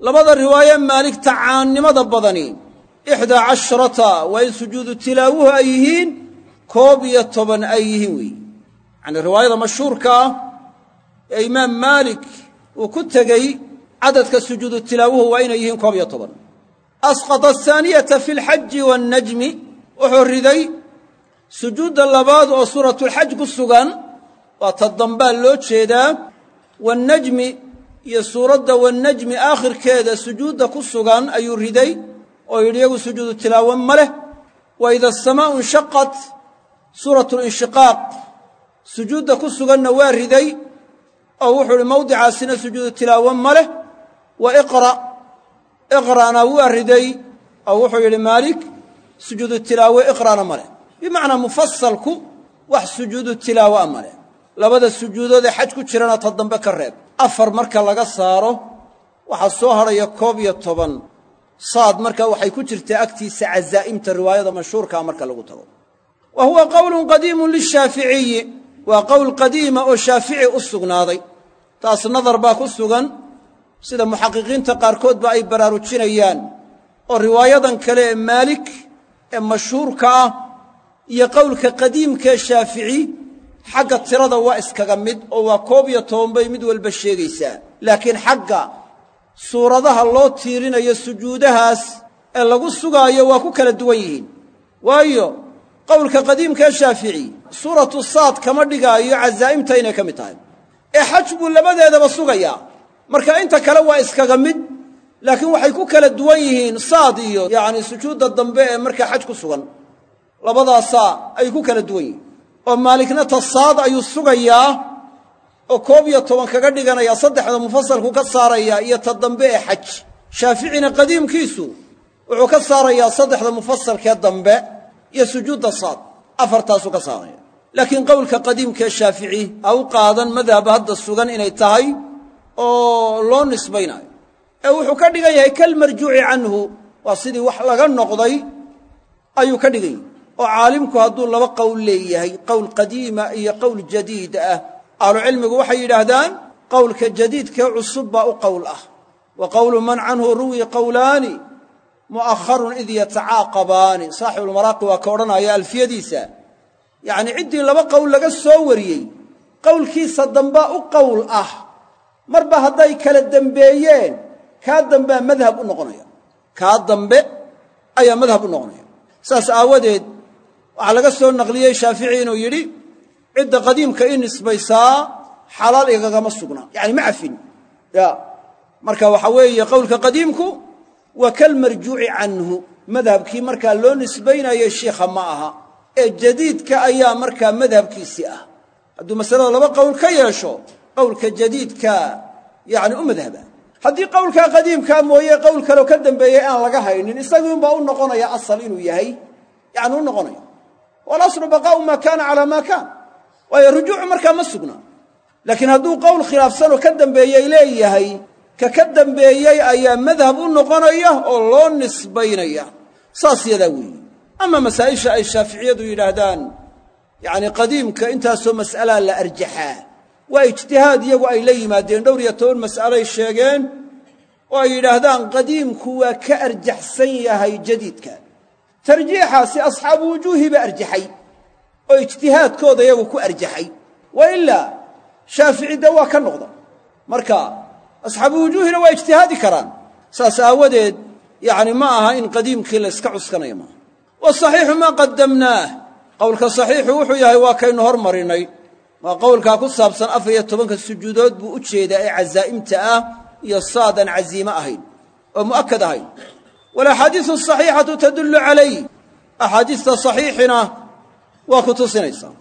labada riwaaye maaligta caannimada badani ixdaa casharata waa in sujuudu tilaawuhu ay yihiin koob iyo toban ay yihiin weeye yacanii riwaayada mashhuurka ah ee imaam maalik uu ku tegey cadadka sujuudu tilaawuhu waa inay yihiin koob iyo toban. Asqata ahaaniyata fi lxaji waannajmi wuxuu riday sujuudda labaad oo suuratulxaj ku sugan waa ta dambaa loo jeedaa. Waannajmi iyo suuradda wannajmi aakhirkeeda sujuudda ku sugan ayuu riday oo yidhi iyagu sujuudu tilaawo ma leh. Wa ida asamaa'u inshaqat suuratu linshiqaaq sujuudda ku suganna waa riday. Oo wuxuu idhi mawdicaasina sujuudu tilaawo ma leh wa iqra' iqra'na waa riday oo wuxuu yidhi maalik sujuudu tilaawo iqra'na ma leh. Bimacnaa mufasalku wax sujuudu tilaawo a ma leh. Labada sujuudoodee xaj ku jirana ta dambe ka reeb. Afar marka laga saaro waxaa soo hadhaya koob iyo toban. Saad marka waxay ku jirtaa agtiisa cazaa'imta riwaayada mashhuurkaa marka lagu tago. Wa huwa qowlun qadiimun lishaaficiyi waa qowl qadiima oo shaafici u sugnaaday. Taas nadar baa ku sugan sida muxaqiqiinta qaarkoodba ay baraarujinayaan oo riwaayadan kale ee maalik ee mashhuurka ah iyo qowlka qadiimkaee shaafici xagga tirada waa iskaga mid oo waa koob iyo toban bay mid walba sheegaysaa. Laakiin xagga suuradaha loo tiirinayo sujuudahaas ee lagu sugaayo waa ku kala duwan yihiin. Waayo qowlka qadiimkaee shaafici suuratu saad kama dhigaayo cazaa'imta inay ka mid tahay. Ee xaj buu labadeedaba sugayaa marka inta kale waa iskaga mid laakiin waxay ku kala duwan yihiin saad iyo yacni sujuudda dambe ee markaa xaj ku sugan. Labadaasaa ay ku kala duwan yihiin. Oo maalikna tasaad ayuu sugayaa oo koob iyo toban kaga dhiganayaa saddexda mufasalku ka saaraya iyo ta dambe ee xaj. Shaaficina qadiimkiisu wuxuu ka saarayaa saddexda mufasalkee dambe iyo sujuudda saad afartaasuu ka saaraya. Laakiin qowlka qadiimkaee shaafici ha u qaadan madhaba hadda sugan inay tahay oo loo nisbaynayo. Ee wuxuu ka dhigan yahay kalmarjuuci canhu waa sidii wax laga noqday ayuu ka dhigan yahay. Oo caalimku hadduu laba qowl leeyahay qowl qadiima iyo qowl jadiid ah ahlucilmigu waxay yidhaahdaan qowlka jadiidkee cusub baa u qowl ah. Wa qowlu man canhu ruwi qowlaani mu'aharun id yatacaaqabaani saaxibulmaraaqi waa ka odhanaya alfiyadiisa. Yacnii ciddii laba qowl laga soo wariyey qowlkiisa dambaa u qowl ah marba hadday kala dembeeyeen kaa dambea madhab u noqonaya. Kaa dambe ayaa madhab u noqonaya. Saas aawadeed waxaa laga soo naqliyey shaafici inuu yidhi cidda qadiimka ii nisbaysaa xalaal igagama sugna. Yacani ma cafin. Ya. Marka waxaa weeye qowlka qadiimku waa kalmarjuuci canhu. Madhabkii markaa loo nisbaynayay shiikha ma aha. Ee jadiidka ayaa markaa madhabkiisii ah. Hadduu masalada laba qowl ka yeesho qowlka jadiidka yacni u madhaba haddii qowlkaa qadiimkaa mooye qowl kaleo ka dambeeyey aan laga haynin isagiunbaa u noqonaya asal inuu yahay. Yacni u noqonaya walaslu baqaa'u maa kaana calaa maa kaan waayo rujuucu markaa ma sugna. Laakiin hadduu qowl khilaafsanoo ka dambeeyey leeyahay ka ka dambeeyey ayaa madhab u noqonaya oo loo nisbaynaya. Saas yadaa weeye. Ama masaa'isha ay shaaficiyadu yidhaahdaan yacni qadiimka intaasoo mas'alaa la arjaxaa waa ijtihaad iyagu ay la yimaadeen. Dhowr iyo toban mas'alay sheegeen oo ay yidhaahdaan qadiimku waa ka arjaxsan yahay jadiidka. Tarjiixaasi asxaabu wujuuhi ba arjaxay oo ijtihaadkooda iyagu ku arjaxay. Wa ilaa shaafici dee waa ka noqda marka asxaabu wujuuhina waa ijtihaadi karaan. Saas aawadeed yacni ma aha in qadiimkii la yska cuskanaya maaha. Wasaxiixu maa qadamnaah qowlka saxiixu wuxuu yahay waa kaynu hormarinay waa qowlkaa ku saabsan afar iyo tobanka sujuudood buu u jeedaa ee cazaa'imta ah iyo saad aan caziime ahayn oo mu'akad ahayn. Walaxaadiisu asaxiixatu tadullu calayh axaadiista saxiixina waa ku tusinaysaa.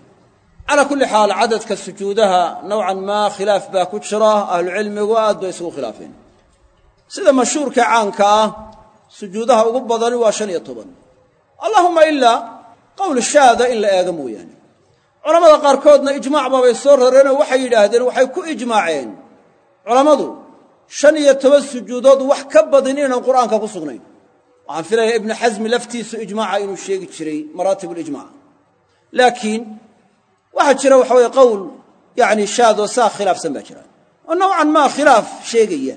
Calaa kulli xaal cadadka sujuudaha nowcan maa khilaaf baa ku jira ahlucilmigu aad bay isugu khilaafeen. Sida mashhuurka caanka ah sujuudaha ugu badani waa shan iyo toban. Allahuma ilaa qowl shaada in la eego mooyaane culammada qaarkoodna ijmaac baabay soo rareenoo waxay yidhaahdeen waxay ku ijmaaceen. Culammadu shan iyo toban sujuudood wax ka badin inaan qur'aanka ku sugnayn. Waxaan filayaa ibnu xasmi laftiisu ijmaaca inuu sheegi jiray maraatibulijmac laakiin waxaa jira waxa weye qowl yacni shaadoo saa khilaafsan baa jira. Oo nowcan maa khilaaf sheegaya.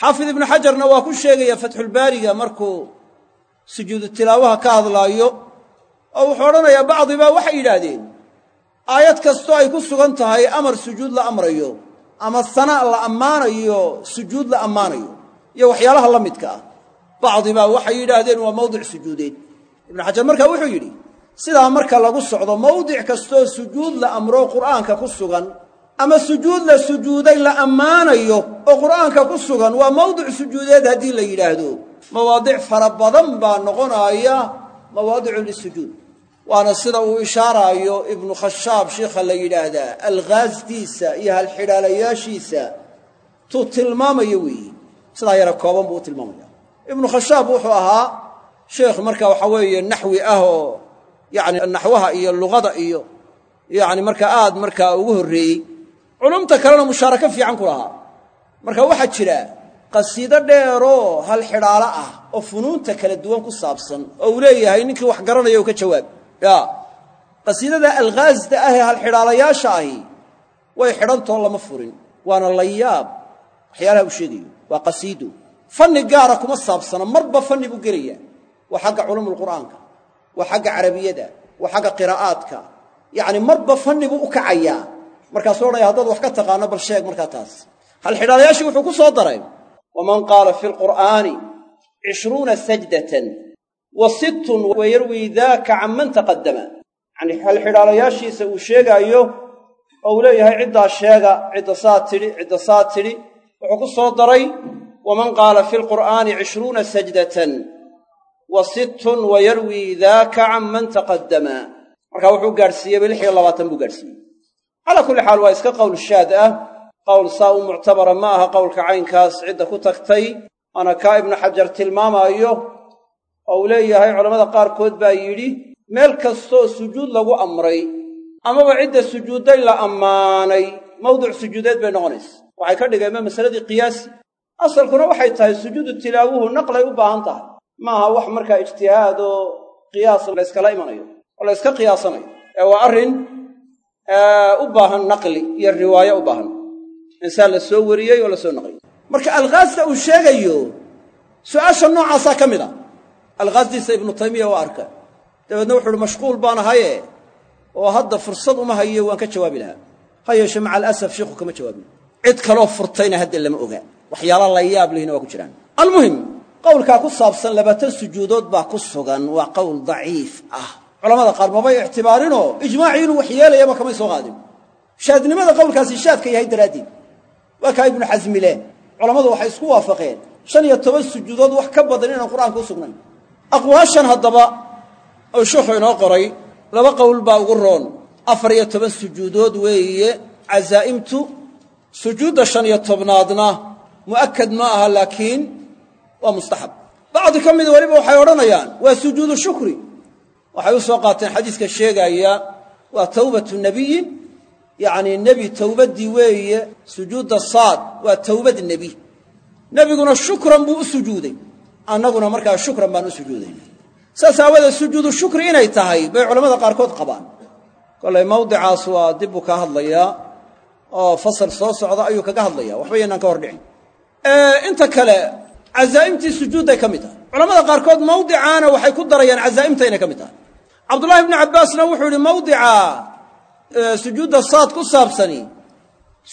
Xaafid ibnu xajarna waa ku sheegaya fatxulbaariga markuu sujuudu tilaawaha ka hadlaayo oo wuxuu odhanayaa bacdibaa waxay yidhaahdeen aayad kastoo ay ku sugan tahay amar sujuud la amrayo ama sanaa la ammaanayo sujuud la ammaanayo iyo waxyaalaha la midka ah. Bacdibaa waxay yidhaahdeen waa mawdic sujuudeed. Ibnu xajar markaa wuxuu yidhi sidaa marka lagu socdo mawdic kastoo sujuud la amro qur'aanka ku sugan ama sujuud la sujuuday la ammaanayo oo qur'aanka ku sugan waa mawdic sujuudeed haddii la yidhaahdo. Mawaadic fara badan baa noqonaaya mawaadicu lisujuud waana sida uu ishaaraayo ibnu khashaab sheikha la yidhaahdaa alghaasdiisa iyo halxidhaalayaashiisa tuu tilmaamayo weeye sidaa yara kooban buu u tilmaamaya. Ibnu khashaab wuxuu ahaa sheekh marka waxa weeye naxwi ah oo yacni naxwaha iyo luqada iyo yacni marka aad markaa ugu horreeyey. Culumta kalena mushaarako fiican ku lahaa. Marka waxaa jira qasiido dheeroo hal xidhaalo ah oo funuunta kala duwan ku saabsan oo uu leeyahay ninkii wax garanaya u ka jawaab ya qasiidada alghaasda ah ee halxidhaalayaasha ahi way xidhantoo lama furin. Waana layaab. Waxyaalaha uu sheegayo waa qasiido fanni gaara kuma saabsana marba fanni buu gelaya waa xagga culumulqur'aanka waa xagga carabiyada waa xagga qiraa'aadka. Yacni marba fanni buu u kacayaa. Markaasuu odhanaya haddaad wax ka taqaano bal sheeg markaa taas. Halxidhaalayaashii wuxuu ku soo daray waman qaala fi lqur'aani cishruuna sajdatan wa sittun wayarwii daaka can man taqaddama. Yacni halxidhaalayaashiisa uu sheegaayo oo uu leeyahay ciddaa sheega cidda saa tidhi cidda saa tidhi wuxuu ku soo daray waman qaala fi lqur'aani cishruuna sajdatan wa sittun wayarwii daaka can man taqaddama. Markaa wuxuu gaadhsiiyeyba lix iyo labaatan buu gaadhsiiyey. Calaa kulli xaal waa iska qowl shaad ah qowl saa u muctabara ma aha qowlka caynkaas cidda ku tagtay waana kaa ibnu xajar tilmaamaayo oo uu leeyahay culammada qaarkood baa yidhi meel kastoo sujuud lagu amray amaba cidda sujuudday la ammaanay mawdic sujuudeed bay noqonaysa. Waxay ka dhigeenma masaladii qiyaasi. Asalkuna waxay tahay sujuudu tilaawuhu naqlay u baahan tahay. Maaha wax markaa ijtihaad oo qiyaas layskala imanayo oo layska qiyaasanayo. Ee waa arrin u baahan naqli iyo riwaayo u baahan. Insaan la soo wariyey oo la soo naqliyey marka alkhaasta uu sheegayo su'aasha noocaasaa ka mid a alkhaasdiisa ibnu taymiya waa arka. Dabeedna wuxu mashquul baan ahaye oo hadda fursad uma hayo waan ka jawaabi lahaa. Ha yeeshe maca alasaf sheikhu kama jawaabin. Cid kaloo furtayna hadda lama oga. Waxyaala la yaab lihina waa ku jiraan. Almuhim qowlkaa ku saabsan labaatan sujuudood baa ku sugan waa qowl daciif ah. Culamada qaar mabay ictibaarinoo ijmaacii inuu wax yeelayaba kamay soo qaadin shaadnimada qowlkaasi shaadka yahay daraaddeed. Waa kaa ibnu xasmi leh culammadu waxay isku waafaqeen. Shan iyo toban sujuudood wax ka badan inaan qur'aanka u sugnayn aqwaashan haddaba oo sheikhu inoo qoray laba qowl baa ugu roon. Afar iyo toban sujuudood weeye. Casaa'imtu sujuudda shan iyo tobnaadna mu'akad ma aha laakiin waa mustaxab. Bacdi ka mida weliba waxay odhanayaan waa sujuudu shukri. Waxay u soo qaateen xadiiska sheegaaya waa tawbatu nebiyin yacnii nebi towbaddii weeye sujuudda saad waa towbad nebi. Nebiguna shukran buu u sujuuday annaguna markaa shukran baan u sujuudayna saas aawadeed sujuudu shukri inay tahay bay culammada qaarkood qabaan. Kollay mawdicaas waa dib buu ka hadlayaa oo fasal soo socda ayuu kaga hadlaya waxba yaynaan ka hor dhicin inta kale cazaa'imtii sujuudday ka mid tahay. Culamada qaarkood mawdicaana waxay ku darayaan cazaa'imta inay ka mid tahay. Cabdullahi ibnu cabbaasna wuxuu yihi mawdica sujuudda saad ku saabsani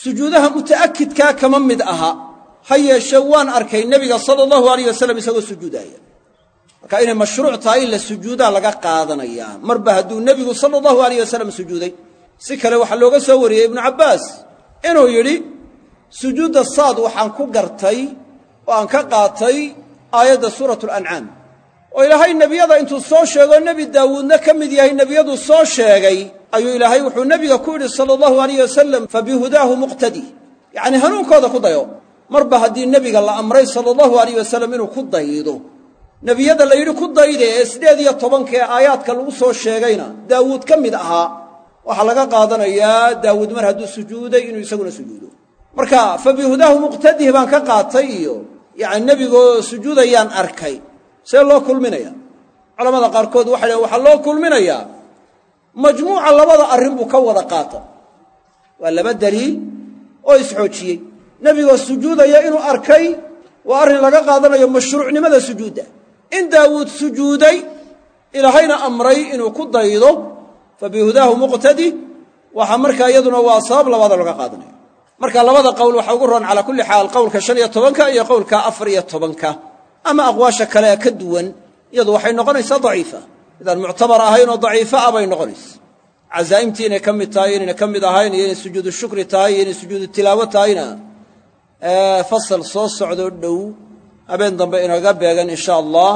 sujuudaha muta'akidkaa kama mid aha ha yeeshe waan arkay nebiga sala allahu alayh wasalam isagoo sujuudaaya. Marka inay mashruuc tahay in la sujuudaa laga qaadanayaa marba hadduu nebigu sala allahu alayh wasalam sujuuday si kale waxaa looga soo wariyey ibnu cabbaas inuu yidhi sujuudda saad waxaan ku gartay oo aan ka qaatay aayadda suuratu alancaam oo ilaahay nebiyada intuu soo sheego nebi daawuudna ka mid yahay nebiyadu soo sheegay ayuu ilaahay wuxuu nebiga ku yidhi sala allahu alayh wasalam fabihudaahu muqtadi. Yacnii hanuunkooda ku dayo marba haddii nebiga la amray sala allahu alayh wasalam inuu ku daydo. Nebiyada la yidhi ku dayde ee siddeed iyo tobankee aayaadka lagu soo sheegayna. Daawuud ka mid ahaa. Waxaa laga qaadanayaa daawuud mar hadduu sujuuday inuu isaguna sujuudo. Marka fa bihudaahu muqtadih baan ka qaatay iyo yacni nebigoo sujuudayaan arkay. See loo kulminaya? Culamada qaarkood waxay dhaheen waxaa loo kulminayaa majmuuca labada arrin buu ka wada qaata waa laba daliil oo isxoojiyey nebigoo sujuudaya inuu arkay waa arrin laga qaadanayo mashruucnimada sujuudda. In daawuud sujuuday ilaahayna amray inuu ku daydo fa bihudaahu muqtadi waxaa markaa iyaduna waa sabab labaada laga qaadanaya marka labada qowl waxa ugu roon calaa kulli xaal qowlka shan iyo tobanka iyo qowlka afar iyo tobanka. Ama aqwaasha kale ee ka duwan iyadu waxay noqonaysaa daciifa. Midaan muctabar ahayn oo daciifa ah bay noqonaysa cazaa'imtii inay ka mid tahay inayna ka mid ahayn iyo inay sujuudu shukri tahay iyo inay sujuudu tilaawo tahayna fasal soo socdoo dhow. Habeen dambe inaga beegan insha allah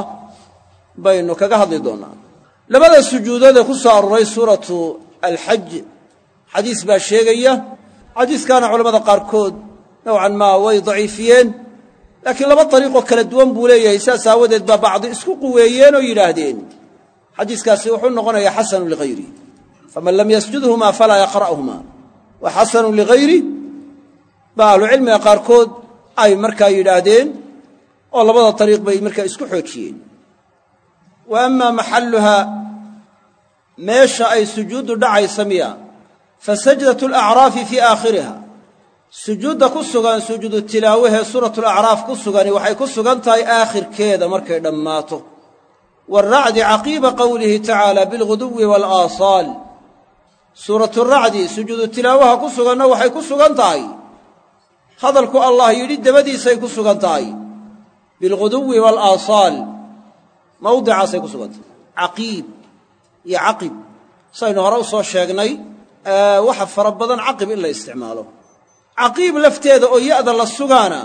baynu kaga hadli doonnaa labada sujuudood ee ku soo aroray suuratu alxaj xadiis baa sheegaya. Xadiiskaana culamada qaarkood nowcan maa way daciifiyeen. Laakiin laba dariiqoo kala duwan buu leeyahay. Saas aawadeed baa bacdi isku quweeyeen oo yidhaahdeen. Xadiiskaasi wuxuu noqonayaa xasanu ligayri faman lam yasjudhumaa falaa yaqra'humaa wa xasanu ligayri baa ahlucilmiga qaarkood ay markaa yidhaahdeen oo labada dariiq bay markaa isku xoojiyeen. Wa ama maxalluhaa meesha ay sujuuddu dhacaysa miya fa sajdatu alacraafi fii aakhiriha. Sujuudda ku sugan sujuudu tilaawahee suuratulacraaf ku sugani waxay ku sugan tahay aakhirkeeda markay dhammaato. Waaracdi caqiiba qowlihi tacaala bilguduwi waalaasaal suuraturacdi sujuudu tilaawaha ku suganna waxay ku sugan tahay hadalku allah yidhi dabadiisay ku sugan tahay. Bilguduwi waalaasaal mawdicaasay ku sugan tahay. Caqiib iyo caqib. Saynu hore u soo sheegnay waxa fara badan caqib in la isticmaalo. Caqiib lafteeda oo ya'da la sugaana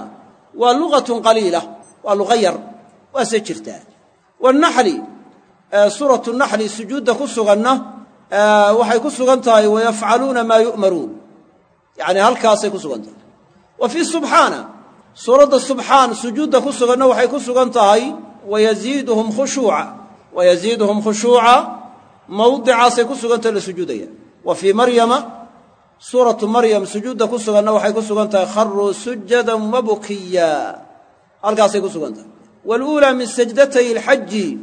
waa lugatun qaliila waa luqa yar waase jirtaa. Wanaxli suuratu naxli sujuudda ku suganna waxay ku sugan tahay wayafcaluuna maa yu'maruun. Yacni halkaasay ku sugan tahay wa fii subxaana suuradda subxaan sujuudda ku suganna waxay ku sugan tahay wayaziiduhum khushuuca wayaziiduhum khushuuca mawdicaasay ku sugantahay la sujuudaya. Wa fii maryama suuratu maryam sujuudda ku suganna waxay ku sugan tahay kharuu sujadan wa bukiya halkaasay ku sugan tahay. Waluulaa min sajdatay alxaji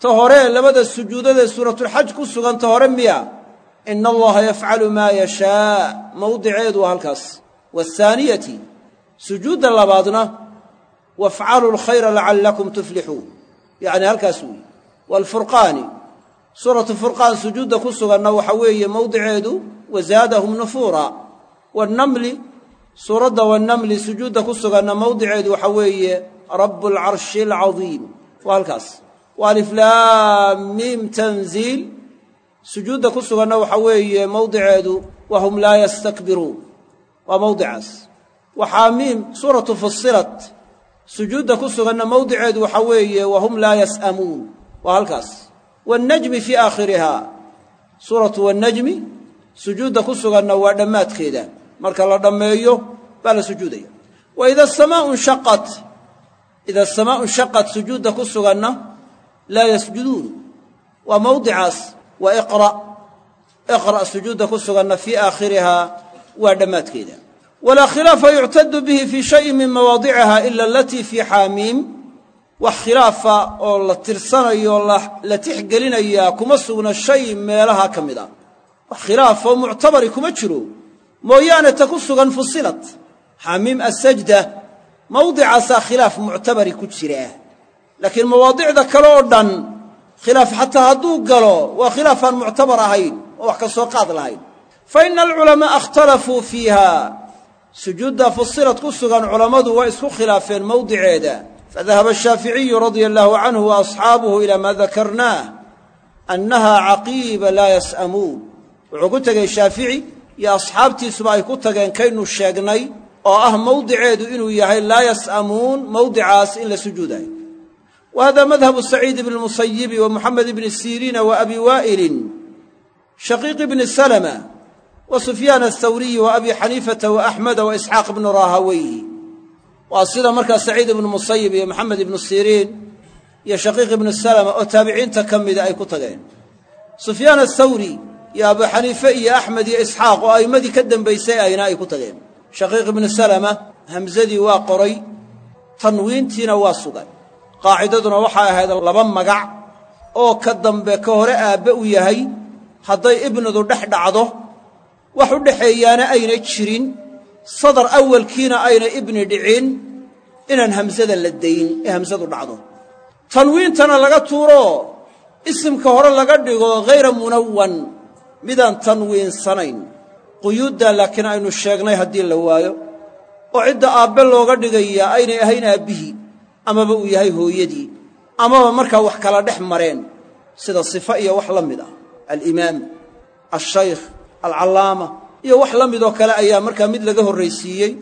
ta hore labada sujuudadee suuratulxaj ku sugan ta hore miya ina allaha yafcalu maa yashaa mawdiceedu waa halkaas waathaaniyati sujuudda labaadna wafcalu lkhayra lacallakum tuflixuun yacni halkaas weeye waalfurqaani suuratu furqaan sujuudda ku suganna waxa weeye mawdiceedu wazaadahum nufuura waannamli suuradda wannamli sujuudda ku suganna mawdiceedu waxa weeye rabu alcarshi alcadiim waa halkaas wa aliflaam miim tanziil sujuudda ku suganna waxa weeye mawdiceedu wahum laa yastakbiruun waa mawdicaas. Waxaa miim suuratu fusilat sujuudda ku suganna mawdiceedu waxa weeye wahum laa yas'amuun. Waa halkaas. Wannajmi fii aakhiriha suuratu wannajmi sujuudda ku suganna waa dhammaadkeeda. Marka la dhammeeyo baa la sujuudaya. Wa ida asamaau nshaqat ida asamaau nshaqat sujuudda ku suganna laa yasjuduun. Waa mawdicaas. Waa iqra' iqra' sujuudda ku suganna fii aakhiriha waa dhammaadkeeda. Walaa khilaafa yuctadu bihi fii shayin min mawaadiciha ila alatii fii xaamiim. Wax khilaafa oo la tirsanayo la tixgelinayaa kuma sugna shay meelaha ka mid a wax khilaafoo muctabari kuma jiro. Mooyaane ta ku sugan fusilat. Xaamiim asajda mawdicaasaa khilaaf muctabari ku jira. Laakiin mawaadicda kale oo dhan khilaaf xataa hadduu galo waa khilaafaan muctabar ahayn oo wax ka soo qaad lahayn fa ina alculamaaa ikhtalafuu fiiha sujuudda fusilat ku sugan culammadu waa isku khilaafeen mawdiceeda fadahaba ashaaficiyu radia allaahu canhu wa asxaabuhu ilaa maa dakarnaah annaha caqiiba laa yas'amuun wuxuu ku tegey shaafici iyo asxaabtiisuba ay ku tageen kaynu sheegnay oo ah mawdiceedu inuu yahay laa yas'amuun mawdicaas in la sujuudayo wa hada madhabu saciid ibni musayibi wa muxamed ibni abi waa'ilin shaqiiq ibni salama wa sufyaan athawriyi wa abi xaniifata wa axmeda wa isxaaq ibnu rahaweyhi waa sida markaa saciid ibnu musayib iyo maxamed ibnu siriin iyo shaqiiq ibnu salama oo taabiciinta ka mida ay ku tageen. Sufyaan athawri iyo abu xaniife iyo axmed iyo isxaaq oo a'immadii ka dembaysay ayna ay ku tageen. Shaqiiq ibnu salama hamsadii waa qoray tanwiintiina waa sugay qaacidaduna waxay ahayd laba magac oo ka dambe ka hore aabbe u yahay hadday ibnidu dhex dhacdo wax u dhexeeyaana ayna jirin. Sadar awalkiina ayna ibni dhicin. Inaan hamsada la dayn ee hamsadu dhacdo. Tanwiintana laga tuuro. Isimka hore laga dhigo hayra munawan midaan tanwiinsanayn quyuuddaa laakiin aynu sheegnay haddii la waayo. Oo cidda aabbe looga dhigayaa aynay ahayn aabbihii. Amaba uu yahay hooyadii. Amaba markaa wax kala dhex mareen. Sida sifa iyo wax la mid ah. Alimaam alshaykh alcallaama iyo wax la midoo kale ayaa markaa mid laga horraysiiyey.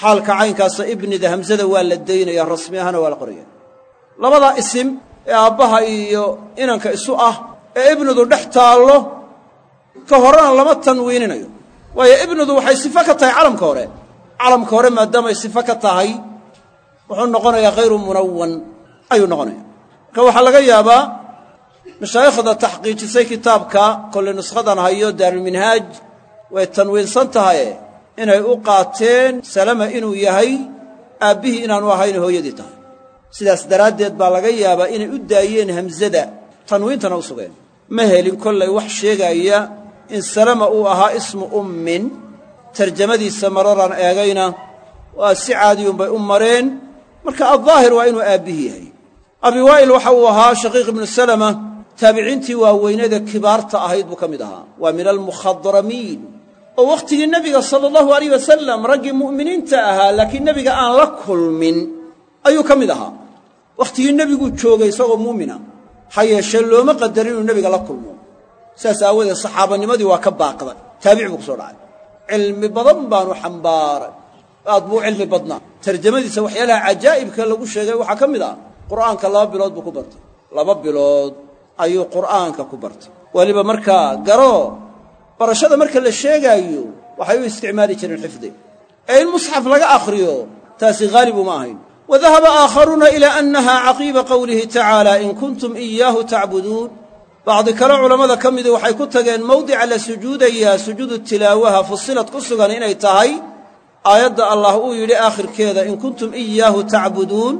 Xaalka caynkaasa ibnida hamsada waa la daynaya rasmi ahana waa la qoraya labadaa isim ee aabbaha iyo inanka isu ah ee ibnidu dhex taallo ka horena lama tanwiininayo. Waayo ibnidu waxay sifo ka tahay calamka hore. Calamka hore maadaamay sifo ka tahay wuxuu noqonayaa hayru munawan ayuu noqonaya marka waxaa laga yaabaa mashaayikhda taxqiijisay kitaabka kollay nuskhadan hayo daarulminhaaj way tanwiinsan tahaye inay u qaateen salama inuu yahay aabbihii inaanu ahayn hooyadii tahay. Sidaas daraaddeed baa laga yaabaa inay u daayeen hamsada tanwiintana u sugeen. Ma helin kollay wax sheegaaya in salama uu ahaa ismu ummin tarjamadiisa mararaan eegayna waa si caadiyuunbay u mareen. Marka addaahir waa inuu aabbihii yahay. Abi waa'il waxa uu ahaa shaqiiq ibnu salama taabiciintii waaweynada kibaarta ahayd buu ka mid ahaa. Waa min almukhadramiin. Oo wakhtigii nebiga sala allahu alayh wasalam raggii mu'miniinta ahaa laakiin nebiga aan la kulmin ayuu ka mid ahaa. Wakhtigii nebiguu joogay isagoo mu'mina ha yeeshee looma qadarin inuu nebiga la kulmo. Sidaas aawadeed saxaabanimadii waa ka baaqday. Taabici buu ku soo dhacay. Cilmi badan baanu xambaaray. Aad buu cilmi badnaa. Tarjamadiisa waxyaalaha cajaa'ibka lagu sheegay waxaa ka mid ah. Qur'aanka laba bilood buu ku bartay. Laba bilood ayuu qur'aanka ku bartay. Weliba markaa garoo barashada marka la sheegaayo waxay u isticmaali jireen xifdi. Ee in musxaf laga akhriyo taasi haalib uma ahayn. Wadahaba aakharuuna ilaa annaha caqiiba qowlihi tacaala in kuntum iyaahu tacbuduun. Bacdi kale culammada ka midii waxay ku tageen mawdica la sujuudayaa sujuudu tilaawaha fusilad ku sugan inay tahay. Aayadda allah uu yidhi aakhirkeeda in kuntum iyaahu tacbuduun.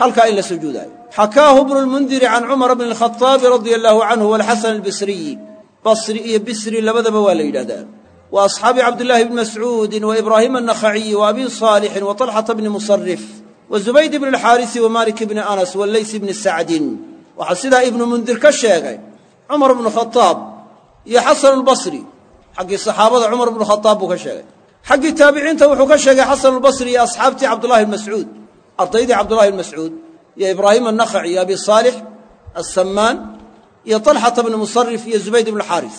Halkaa in la sujuudaayo xakaahu bnu lmundiri can cumar bni alkhaaabi radia allaahu canhu walxasan albasriyi basri iyo bisri labadaba waa la yidhahdaa wa asxaabi cabdillaahi bni mascuudin wa ibraahiima annakhaciyi wa abi saalixin wa talxata bni musarif wa zubayd bni alxaarisi wa maalik bni anas waleysi bni sacdin waxaa sidaa ibnu mundir ka sheegay cumar bnu khadaab iyo xasan albasri xaggii saxaabada cumar bnu khadaab buu ka sheegay xaggii taabiciinta wuxuu ka sheegay xasan albasri iyo asxaabtii cabdullahi bn mascuud ardaydii cabdullahi bn mascuud iyo ibraahim annakhaci iyo abi saalix assamaan iyo talxata bni musarif iyo zubayd ibnu xaaris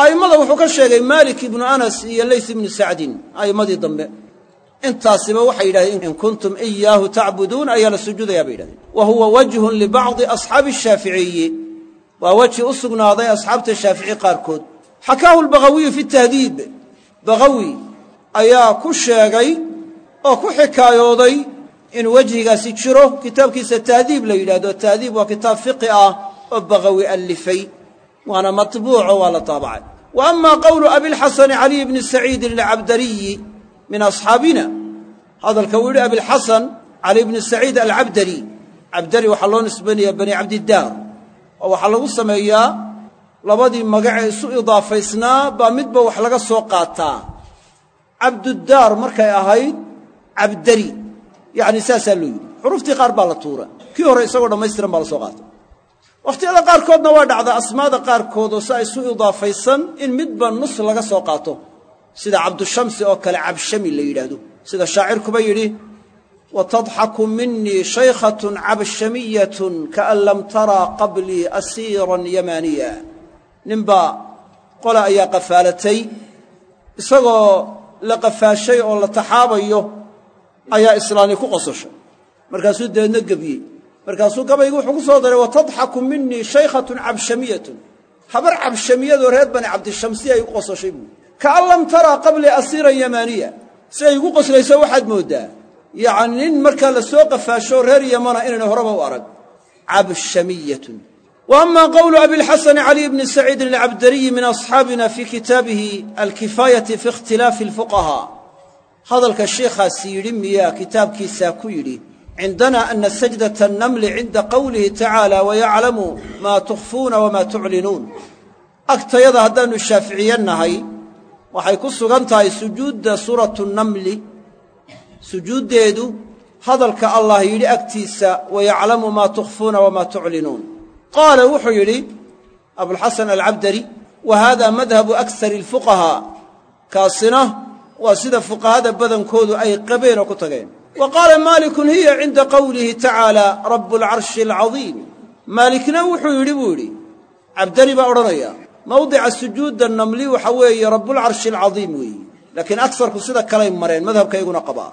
a'immada wuxuu ka sheegay maalik ibnu anas iyo leys ibnu sacdin a'immadii dambe. Intaasiba waxay yidhahdeen in kuntum iyaahu tacbuduun ayaa la sujuudayaa bay yidhahdeen. Wa huwa wajhun libacdi asxaabi ashaaficiyi waa weji u sugnaaday asxaabta shaafici qaarkood. Xakaahu lbagawiyu fi tahdiib bagawi ayaa ku sheegay oo ku xikaayooday in wejhigaasi jiro kitaabkiisa tahdiib la yidhahdo tahdiib waa kitaab fiqi ah oo bagawi allifay waana matbuuco waa la taabacay. Wa ama qowlu abilxasani caliy bni saciidin alcabdariyi min asxaabina. Hadalka uu yidhi abilxasan cali bni saciid alcabdari. Cabdari waxaa loo nisbaynaya bani cabdidaar oo waxaa lagu sameeyaa labadii magacee isu idaafaysnaa baa midba wax laga soo qaataa. Cabduddaar markay ahayd cabdari yacni saasaa loo yidhi. Xuruftii qaar baa la tuura. Kii hore isagoo dhammaystiran baa la soo qaatay. Wakhtiyada qaarkoodna waa dhacda asmaada qaarkood oo saa isu idaafaysan in midba nus laga soo qaato. Sida cabdushamsi oo kale cabshami la yidhaahdo. Sida shaacirkuba yidhi wa tadxaku minii shaykhatun cabshamiyatun kaan lam taraa qablii asiiran yamaaniya. Ninbaa qola ayaa qafaalatay. Isagoo la qafaashay oo la taxaabayo ayaa islaani ku qososhay markaasuu dabeedna gebiyey markaasuu gabaygu wuxuu ku soo daray watadxaku minii shaykhatun cabshamiyatun. Habar cabshamiyadoo reer bani cabdishamsi ay u qososhay buui kaan lam taraa qablii asiiran yamaaniya. Si ay ugu qoslayso waxaad mooddaa yacni nin markaa la soo qafaasho reer yamana inayna horeba u arag. Cabshamiyatun. Wa ama qowlu abilxasani caliy bni saciidin alcabdariyi min asxaabina fii kitaabihi alkifaayati fi ikhtilaafi alfuqahaa hadalka sheikhaasi yidhi miyaa kitaabkiisaa ku yidhi cindana ana sajdata annamli cinda qowlihi tacaala wayaclamu maa tukhfuuna wamaa tuclinuun. Agtayada haddaannu shaaficiye nahay waxay ku sugan tahay sujuudda suuratu namli sujuuddeedu hadalka allah yidhi agtiisa wayaclamu maa tukhfuuna wamaa tuclinuun. Qaala wuxuu yidhi abulxasan alcabdari wa hada madhabu aksari alfuqahaa kaasina waa sida fuqahada badankoodu ay qabeen oo ku tageen. Wa qaala maalikun hiya cinda qowlihi tacaala rabu alcarshi alcadiim maalikna wuxuu yidhi buu yidhi cabdari baa odhanaya mawdica sujuudda namli waxa weeye rabbulcarshi alcadiim weeye laakiin agsarku sida kalay mareen madhabkayguna qabaa.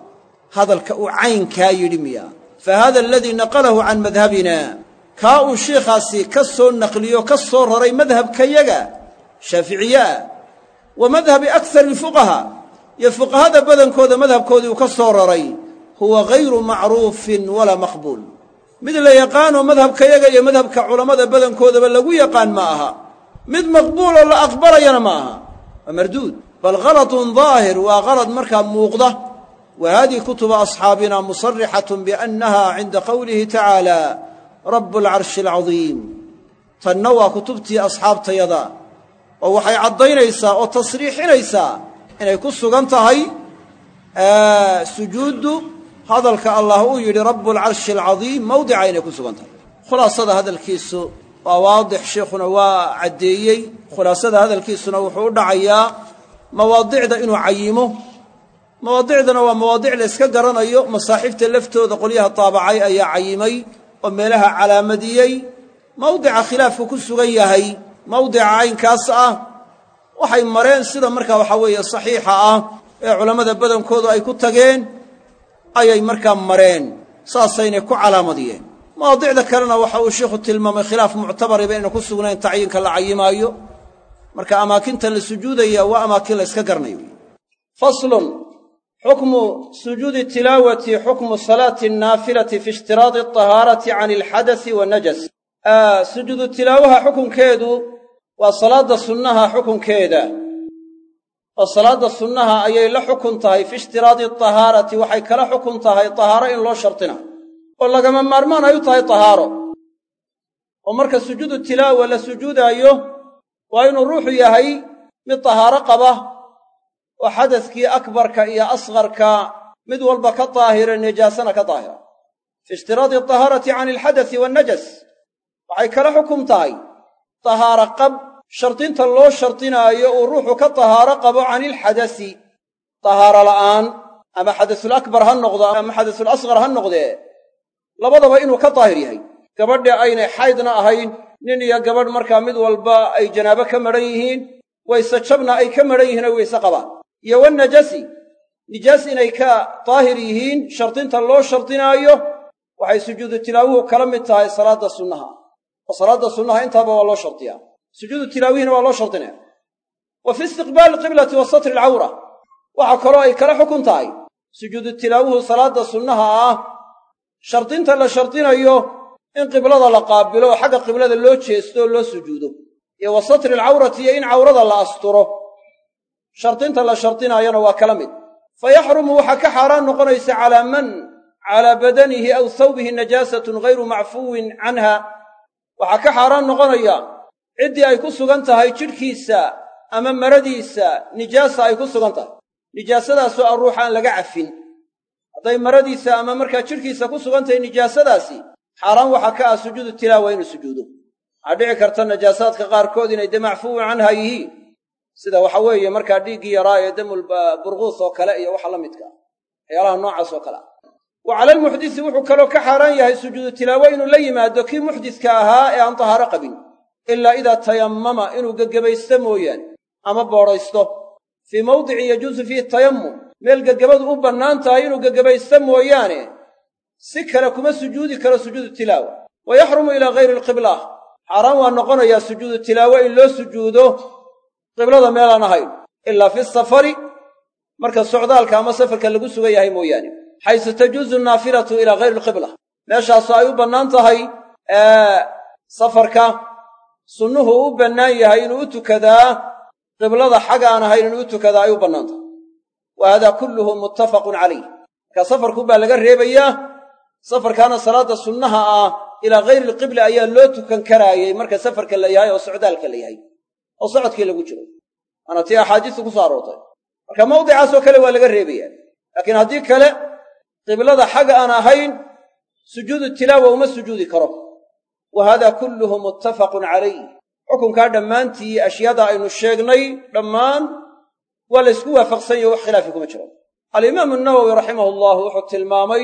Hadalka uu caynkaa yidhi miya fa hada aladii naqalahu can madhabina kaa uu sheikhaasi ka soo naqliyo ka soo raray madhabkayaga shaaficiye ah wa madhabi aksari alfuqahaa iyo fuqahada badankooda madhabkoodii uu ka soo raray huwa hayru macruufin walaa maqbuul. Mid la yaqaanoo madhabkayaga iyo madhabka culammada badankoodaba lagu yaqaan ma aha. Mid maqbuuloo la aqbalayana ma aha. Waa marduud. Bal halatun daahir waa halad markaa muuqda. Wa haadihi kutuba asxaabina musarixatun biannaha cinda qowlihi tacaala rabu alcarshi alcadiim tanna waa kutubtii asxaabtayada oo waxay caddaynaysaa oo tasriixinaysaa inay ku sugan tahay sujuuddu hadalka allah uu yidhi rabu alcarshi alcadiim mawdica inay ku sugan tahay. Khulaasada hadalkiisu waa waadix sheikhuna waa caddeeyey. Khulaasada hadalkiisuna wuxuu u dhacayaa inuu cayimo. Mawaadicdana waa mawaadic la yska garanayo. Masaaxiifta laftooda qolyaha taabacay ayaa cayimay oo meelaha calaamadiyey. Mawdica khilaafku ku sugan yahay. Mawdica caynkaas ah waxay mareen sida markaa waxaa weeye saxiixa ah ee culammada badankoodu ay ku tageen ayay markaa mareen saasaynay ku calaamadiyeen. Mawaadicda kalena waxa uu sheikhu tilmaamay khilaaf muctabariba inayna ku sugnayn tacyiinka la cayimaayo. Marka amaakinta la sujuudaya waa amaakin la yska garanayo faslun xukmu sujuudi tilaawati xukmu salaati annaafilati fi ishtiraadi alطahaarati can alxadasi wanajas sujuudu tilaawaha xukunkeedu waa salaadda sunnaha xukunkeeda. Oo salaadda sunnaha ayay la xukun tahay fi ishtiraadi tahaarati waxay kala xukun tahay tahaaro in loo shardina oo lagama maarmaan ay u tahay tahaaro. Oo marka sujuudu tilaawa la sujuudaayo waa inuu ruuxu yahay mid tahaaro qaba oo xadaskii akbarka iyo asqarka mid walba ka daahira nijaasana ka daahira fi ishtiraadi tahaarati can alxadasi waannajas waxay kala xukum tahay tahaaro qab shardinta loo shardinaayo uu ruuxu ka tahaaro qabo cani ilxadasi tahaaro la'aan ama xadasul akbar ha noqdo ama xadasul asqar ha noqdee labadaba inuu ka daahir yahay. Gabadhi aynay xaydna ahayn nin iyo gabadh markaa mid walba ay janaabo ka madhan yihiin wayse jabna ay ka madhan yihiin oy wayse qabaan iyo wanajasi nijaas inay ka daahir yihiin shardinta loo shardinaayo waxay sujuudu tilaawuhu kala mid tahay salaadda sunnaha oo salaadda sunnaha intaaba waa loo shardiyaa sujuudu tilaawihina waa loo shardinaya wa fi istiqbaali qiblati wa satri alcawra waxaa kaloo ay kala xukun tahay. Sujuudu tilaawuhu salaadda sunnaha ah shardinta la shardinayo in qiblada la qaabilo oo xagga qiblada loo jeesto oo loo sujuudo. Iyo wa satri alcawrati iyo in cawrada la asturo. Shardinta la shardinaayana waa kala mid. Fa yaxrumu waxaa ka xaaraan noqonaysa calaa man? Calaa badanihi aw thawbihi najaasatun ghayru macfuwin canha waxaa ka xaaraan noqonaya ciddii ay ku sugan tahay jidhkiisa ama maradiisa nijaasa ay ku sugan tahay. Nijaasadaasoo aan ruuxa aan laga cafin hadday maradiisa ama markaa jidhkiisa ku sugan tahay nijaasadaasi xaaraan waxaa ka ah sujuudu tilaawa inuu sujuudo. Waxaa dhici karta najaasaadka qaarkood inay dee macfuwin canha yihiin sida waxa weeye markaa dhiiggii yaraa ee damul burquus oo kale iyo waxa la midka. Waxyaalaha noocaas oo kale ah wa cala almuxdisi wuxuu kaloo ka xaaraan yahay sujuudu tilaawo inuu la yimaado kii muxdiska ahaa ee aan tahaaro qabin ilaa idaa tayammama inuu gegebaysto mooyaane ama boodhaysto fii mawdicin yajuusu fiihi tayammum meel gegabadu u bannaan tahay inuu gegebaysto mooyaane si kale kuma sujuudi karo sujuudu tilaawa wa yaxrumu ilaa hayri alqibla xaaraan waa noqonayaa sujuudu tilaawo in loo sujuudo qiblada meelaan ahayn ilaa fi marka socdaalka ama safarka lagu sugan yahay mooyaane xaysu tajuuzu naafilatu ilaa hayri alqibla meeshaasoo ay u bannaan tahay safarka. Sunnuhu u bannaan yahay inuu u tukadaa qiblada xag aan ahayn inuu u tukadaa ay u bannaan tahay. Wa haadaa kulluhu muttafaqun calayh. Marka safarkuunbaa laga reebayaa safarkaana salaadda sunnaha ah ilaa hayri alqibla ayaa loo tukan karaayey marka safarka la yahay oo socdaalka la yahay oo socodkii lagu jiro. Waana tii axaadiistu ku soo aroortay marka mawdicaasoo kale waa laga reebaya laakiin haddii kale qiblada xag aan ahayn sujuudu tilaawa uma sujuudi karo. Wa hada kulluhu muttafaqun calayh. Xukunkaa dhammaantii ashyaada aynu sheegnay dhammaan waa la ysku waafaqsan yahe wax khilaafi kuma jiro. Alimaamu nawowi raximahu llahu wuxuu tilmaamay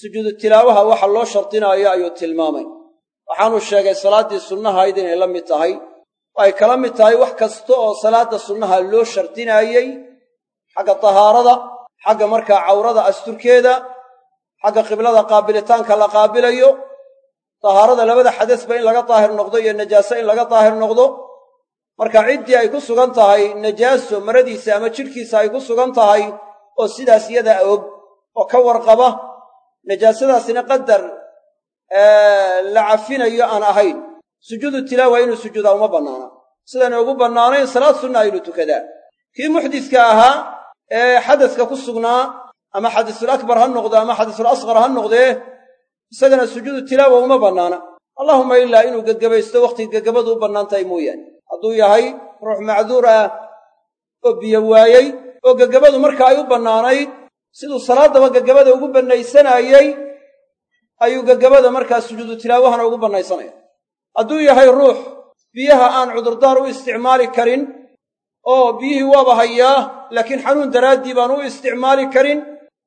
sujuudu tilaawaha waxa loo shardinaayo ayuu tilmaamay. Waxaanuu sheegay salaaddii sunnahayd inay la mid tahay. Ay kala mid tahay wax kasta oo salaadda sunnaha loo shardinaayey xagga tahaarada xagga markaa cawrada asturkeeda xagga qiblada qaabilitaanka la qaabilayo tahaarada labada xadasba in laga daahir noqdo iyo najaaso in laga daahir noqdo marka ciddii ay ku sugan tahay najaaso maradiisa ama jidhkiisa ay ku sugan tahay oo sidaas yada og oo ka warqaba najaasadaasina qadar la cafinayo aan ahayn. Sujuudu tilaawa inuu sujuudaa uma bannaana. Sidaana ugu bannaanayn salaad sunna inuu tukadaa. Kii muxdiska ahaa ee xadaska ku sugnaa ama xadisul akbar ha noqdo ama xadisul asqar ha noqdee isagana sujuudu tilaawa uma bannaana. Allahuma ilaa inuu gegabaysto wakhtiga gegabadu u bannaan tahay mooyaane. Hadduu yahay ruux macduur ah oo biyo waayey oo gegabadu marka ay u bannaanayd siduu salaaddaba gegabada ugu bannaysanaayey ayuu gegabada markaa sujuudu tilaawahana ugu bannaysanaya hadduu yahay ruux biyaha aan cudurdaar u isticmaali karin oo biyihii waaba hayaa laakiin xanuun daraaddii baan u isticmaali karin.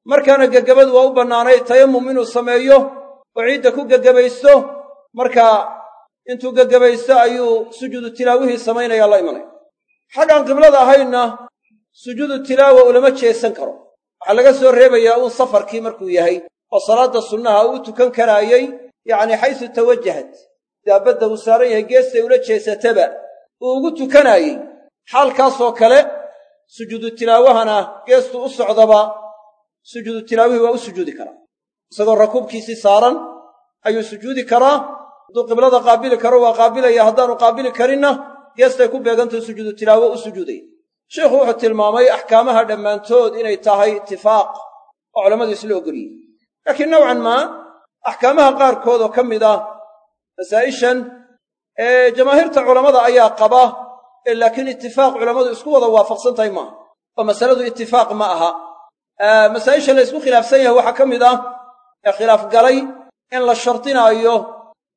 Markaana gegabadu waa u bannaanayd tayamum inuu sameeyo oo ciidda ku gegabaysto markaa intuu gegabaysto ayuu sujuudu tilaawihii samaynaya la imanaya xaggaan qiblada ahaynna sujuudu tilaawa ulama jeesan karo. Waxaa laga soo reebayaa uun safarkii markuu yahay oo salaadda sunnaha uu tukan karaayey yacnii xaysu tawajahat. Daabadda uu saaran yahay geestay ula jeesataba uu ugu tukanaayey xaalkaasoo kale sujuudu tilaawahana geestuu u socdaba sujuudu tilaawihii waa u sujuudi karaa. Isagoo rakuubkiisii saaran ayuu sujuudi karaa. Hadduu qiblada qaabili karo waa qaabilaya. Haddaanu qaabili karinna geestay ku beegantaho sujuudu tilaawo u sujuudaya sheikhu wuxuu tilmaamay axkaamaha dhammaantood inay tahay itifaaq oo culammadu isla ogolyihin laakiin nowcan maa axkaamaha qaarkood oo ka mid ah masaa'ishan ee jamaahiirta culammada ayaa qaba ee laakiin itifaaq culammadu isku wada waafaqsan tahay maaha. Oo masaladu itifaaq ma aha. Masaa'isha la ysku khilaafsan yahay waxaa ka mid ah ee khilaaf galay in la shardinaayo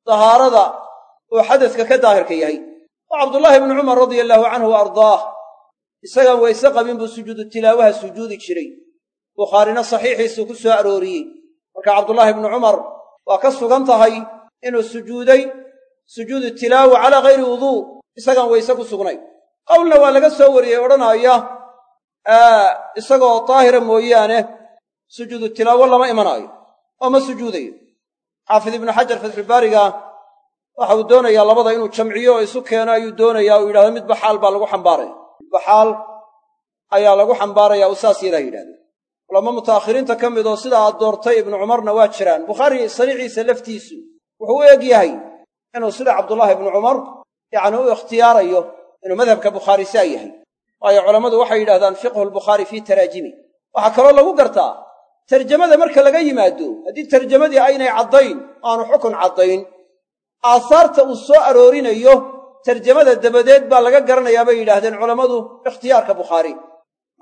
dahaarada uu xadadka ka daahirka yahay. Oo cabdullaahi ibnu cumar radia allaahu canhu wa ardaah. Isagaan wayse qabin buu sujuudu tilaawaha sujuudi jiray. Bukhaarina saxiixiisuu ku soo arooriyey. Marka cabdullaahi ibnu cumar waa ka sugan tahay inuu sujuuday sujuudu tilaawa calaa hayri wuduu isagaan wayse ku sugnay. Qowlna waa laga soo wariyey odhanaaya isagoo daahira mooyaane sujuudu tilaawo lama imanaayo oo ma sujuudayo. Xaafid ibnu xajar fatxulbaariga waxa uu doonayaa labada inuu jamciyo oo isu keeno ayuu doonayaa uu yidhahdo midba xaal baa lagu xambaaraya. Midba xaal ayaa lagu xambaaraya uu saas yadaa yidhahda culamo mutaakhiriinta ka mid oo sidaa aad doortay ibnu cumarna waa jiraan. Bukhaari saniiciisa laftiisu wuxuu u eg yahay inuu sida cabdullaahi ibnu cumar yacni u ikhtiyaarayo inuu madhabka bukhaari saa yahay. Waayo culammadu waxay yidhahdaan fiqhu lbukhaari fii taraajimi. Waxaa kaloo lagu gartaa tarjamada marka laga yimaado haddii tarjamadii aynay caddayn aanu xukun caddayn aasaarta uu soo aroorinayo tarjamada dabadeed baa laga garanayaa bay yidhaahdeen culammadu ikhtiyaarka bukhaari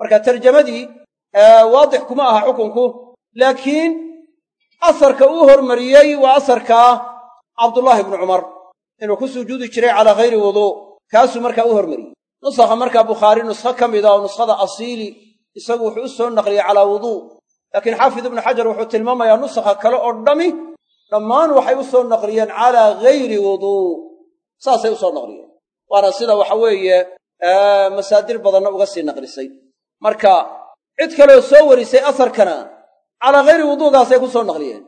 marka tarjamadii waadix kuma aha xukunku laakiin asarka uu hormariyey waa asarkaa cabdullaahi ibnu cumar inuu ku sujuudi jiray calaa hayri wuduu kaasuu markaa u hormariyey. Nusakha markaa bukhaari nuskho ka mida oo nuskhada asiili isagu wuxuu u soo naqliyey calaa wuduu laakiin xaafid ibnu xajar wuxuu tilmaamayaa nusakha kale oo dhammi dhammaan waxay u soo naqliyeen calaa hayri wuduu saasay u soo naqliyeen. Waana sida waxa weeye masaadir badanna uga sii naqlisay. Marka cid kaleoo soo warisay asarkana calaa hayri wuduugaasay ku soo naqliyeen.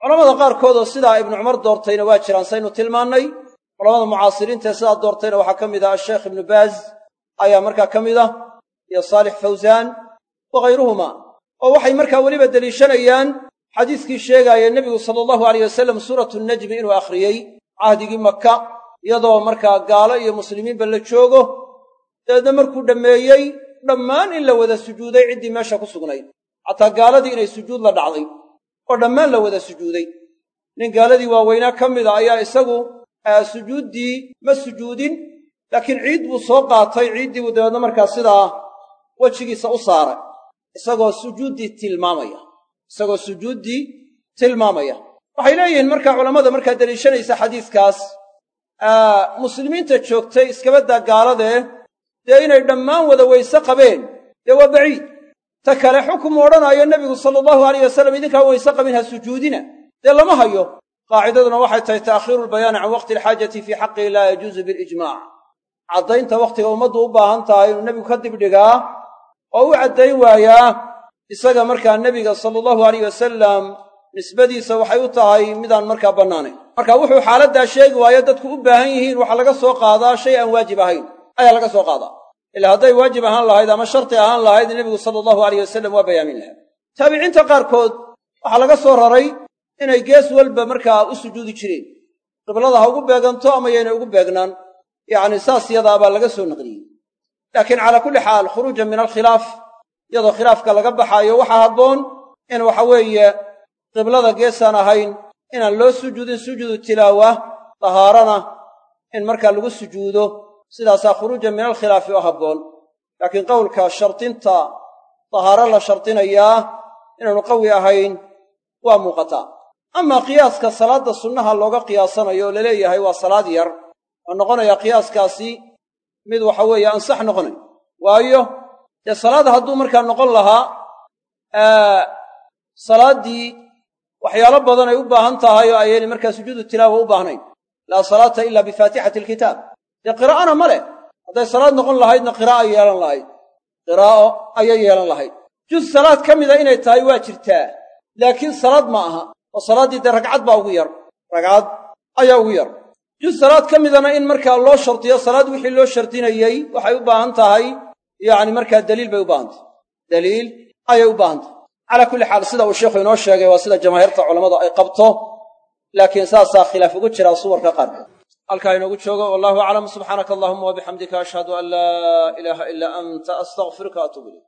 Culamada qaarkood oo sidaa ibnu cumar doortayna waa jiraan saynu tilmaannay culamada mucaasiriintaee sidaa doortayna waxaa ka mid ah asheekh ibnu baaz ayaa markaa ka mid ah iyo saalix fawsaan wa hayruhuma oo waxay markaa weliba deliishanayaan xadiiskii sheegaaya nebigu sala allahu alayh wasalam suuratu najmi inuu akhriyey cahdigii maka iyadoo markaa gaalo iyo muslimiinba la joogo dabeedna markuu dhammeeyey dhammaan in la wada sujuuday ciddii meesha ku sugnayd. Xataa gaaladii inay sujuud la dhacday oo dhammaan la wada sujuuday. Nin gaaladii waaweynaa ka mida ayaa isagu sujuuddii ma sujuudin laakiin ciid buu soo qaatay ciiddii buu dabeedna markaa sidaa wejigiisa u saaray. Isagoo sujuuddii tilmaamaya isagoo sujuuddii tilmaamaya. Waxay leeyihiin markaa culammada markaa deliishanaysa xadiiskaas muslimiinta joogtay iskabaddaa gaaladee dee inay dhammaan wada weyse qabeen dee waa baciid. Ta kale xukum odhanaayo nebigu sala allahu alayh wasalam idinkaan weyse qabin ha sujuudina dee lama hayo qaacidaduna waxay tahay ta'khiiru lbayaani can waqti alxaajati fii xaqihi laa yajuusu bilijmaac caddaynta wakhtiga ummaddu u baahan tahay inuu nebigu ka dibdhigaa oo u caddayn waayaa isaga markaa nebiga sala allahu alayh wasalam nisbadiisa waxay u tahay midaan markaa bannaanayn. Marka wuxuu xaaladdaa sheegi waayo dadku u baahan yihiin waxaa laga soo qaadaa shay aan waajib ahayn. Ayaa laga soo qaadaa ilaa hadday waajib ahaan lahayd ama sharti ahaan lahayd nebigu sala allahu alayh wasalam waa bayaamin lahaa. Taabiciinta qaarkood waxaa laga soo raray inay gees walba markaa u sujuudi jireen. Qiblada ha ugu beeganto ama yaynay ugu beegnaan yacni saas yadaa baa laga soo naqliyey. Laakiin calaa kulli xaal khuruujan min alkhilaaf iyadoo khilaafka laga baxaayo waxaa habboon in waxa weeye qiblada geesaan ahayn inaan loo sujuudin sujuudu tilaawa dahaarana in markaa lagu sujuudo. Sidaasaa khuruujan min alkhilaafi oo habboon. Laakiin qowlka shardinta dahaaro la shardinayaa inaanu qawi ahayn waa muuqataa amaa qiyaaska salaadda sunnaha looga qiyaasanayo oo la leeyahay waa salaad yar oo noqonaya qiyaaskaasi mid waxa weeye ansax noqonay. Waayo dee salaad hadduu markaa noqon lahaa salaaddii waxyaalo badan ay u baahan tahay oo ayayna markaa sujuudu tilaawa u baahnayn. Laa salaata ila bifaatixati alkitaab. Dee qiraa'ana ma leh. Hadday salaad noqon lahaydna qiraa'o yeelan lahayd. Qiraa'o ayay yeelan lahayd. Juz salaad ka mida inay tahay waa jirtaa. Laakiin salaad ma aha oo salaaddii dee ragcad baa ugu yar. Ragcad ayaa ugu yar. Juz salaad ka midana in markaa loo shardiyo salaad wixii loo shardinayey waxay u baahan tahay yacni markaa daliil bay u baahan tahay. Daliil ayay u baahan tahay. Calaa kulli xaal sida uu sheikhu inoo sheegay waa sida jamaahiirta culammadu ay qabto laakiin saasaa khilaaf ugu jiraa suwarka qaarkood halkaa inoogu joogo wallahu aclam subxaanaka allahuma wabixamdika ashhadu an laa ilaaha ilaa anta astaqfiruka atuub ilayk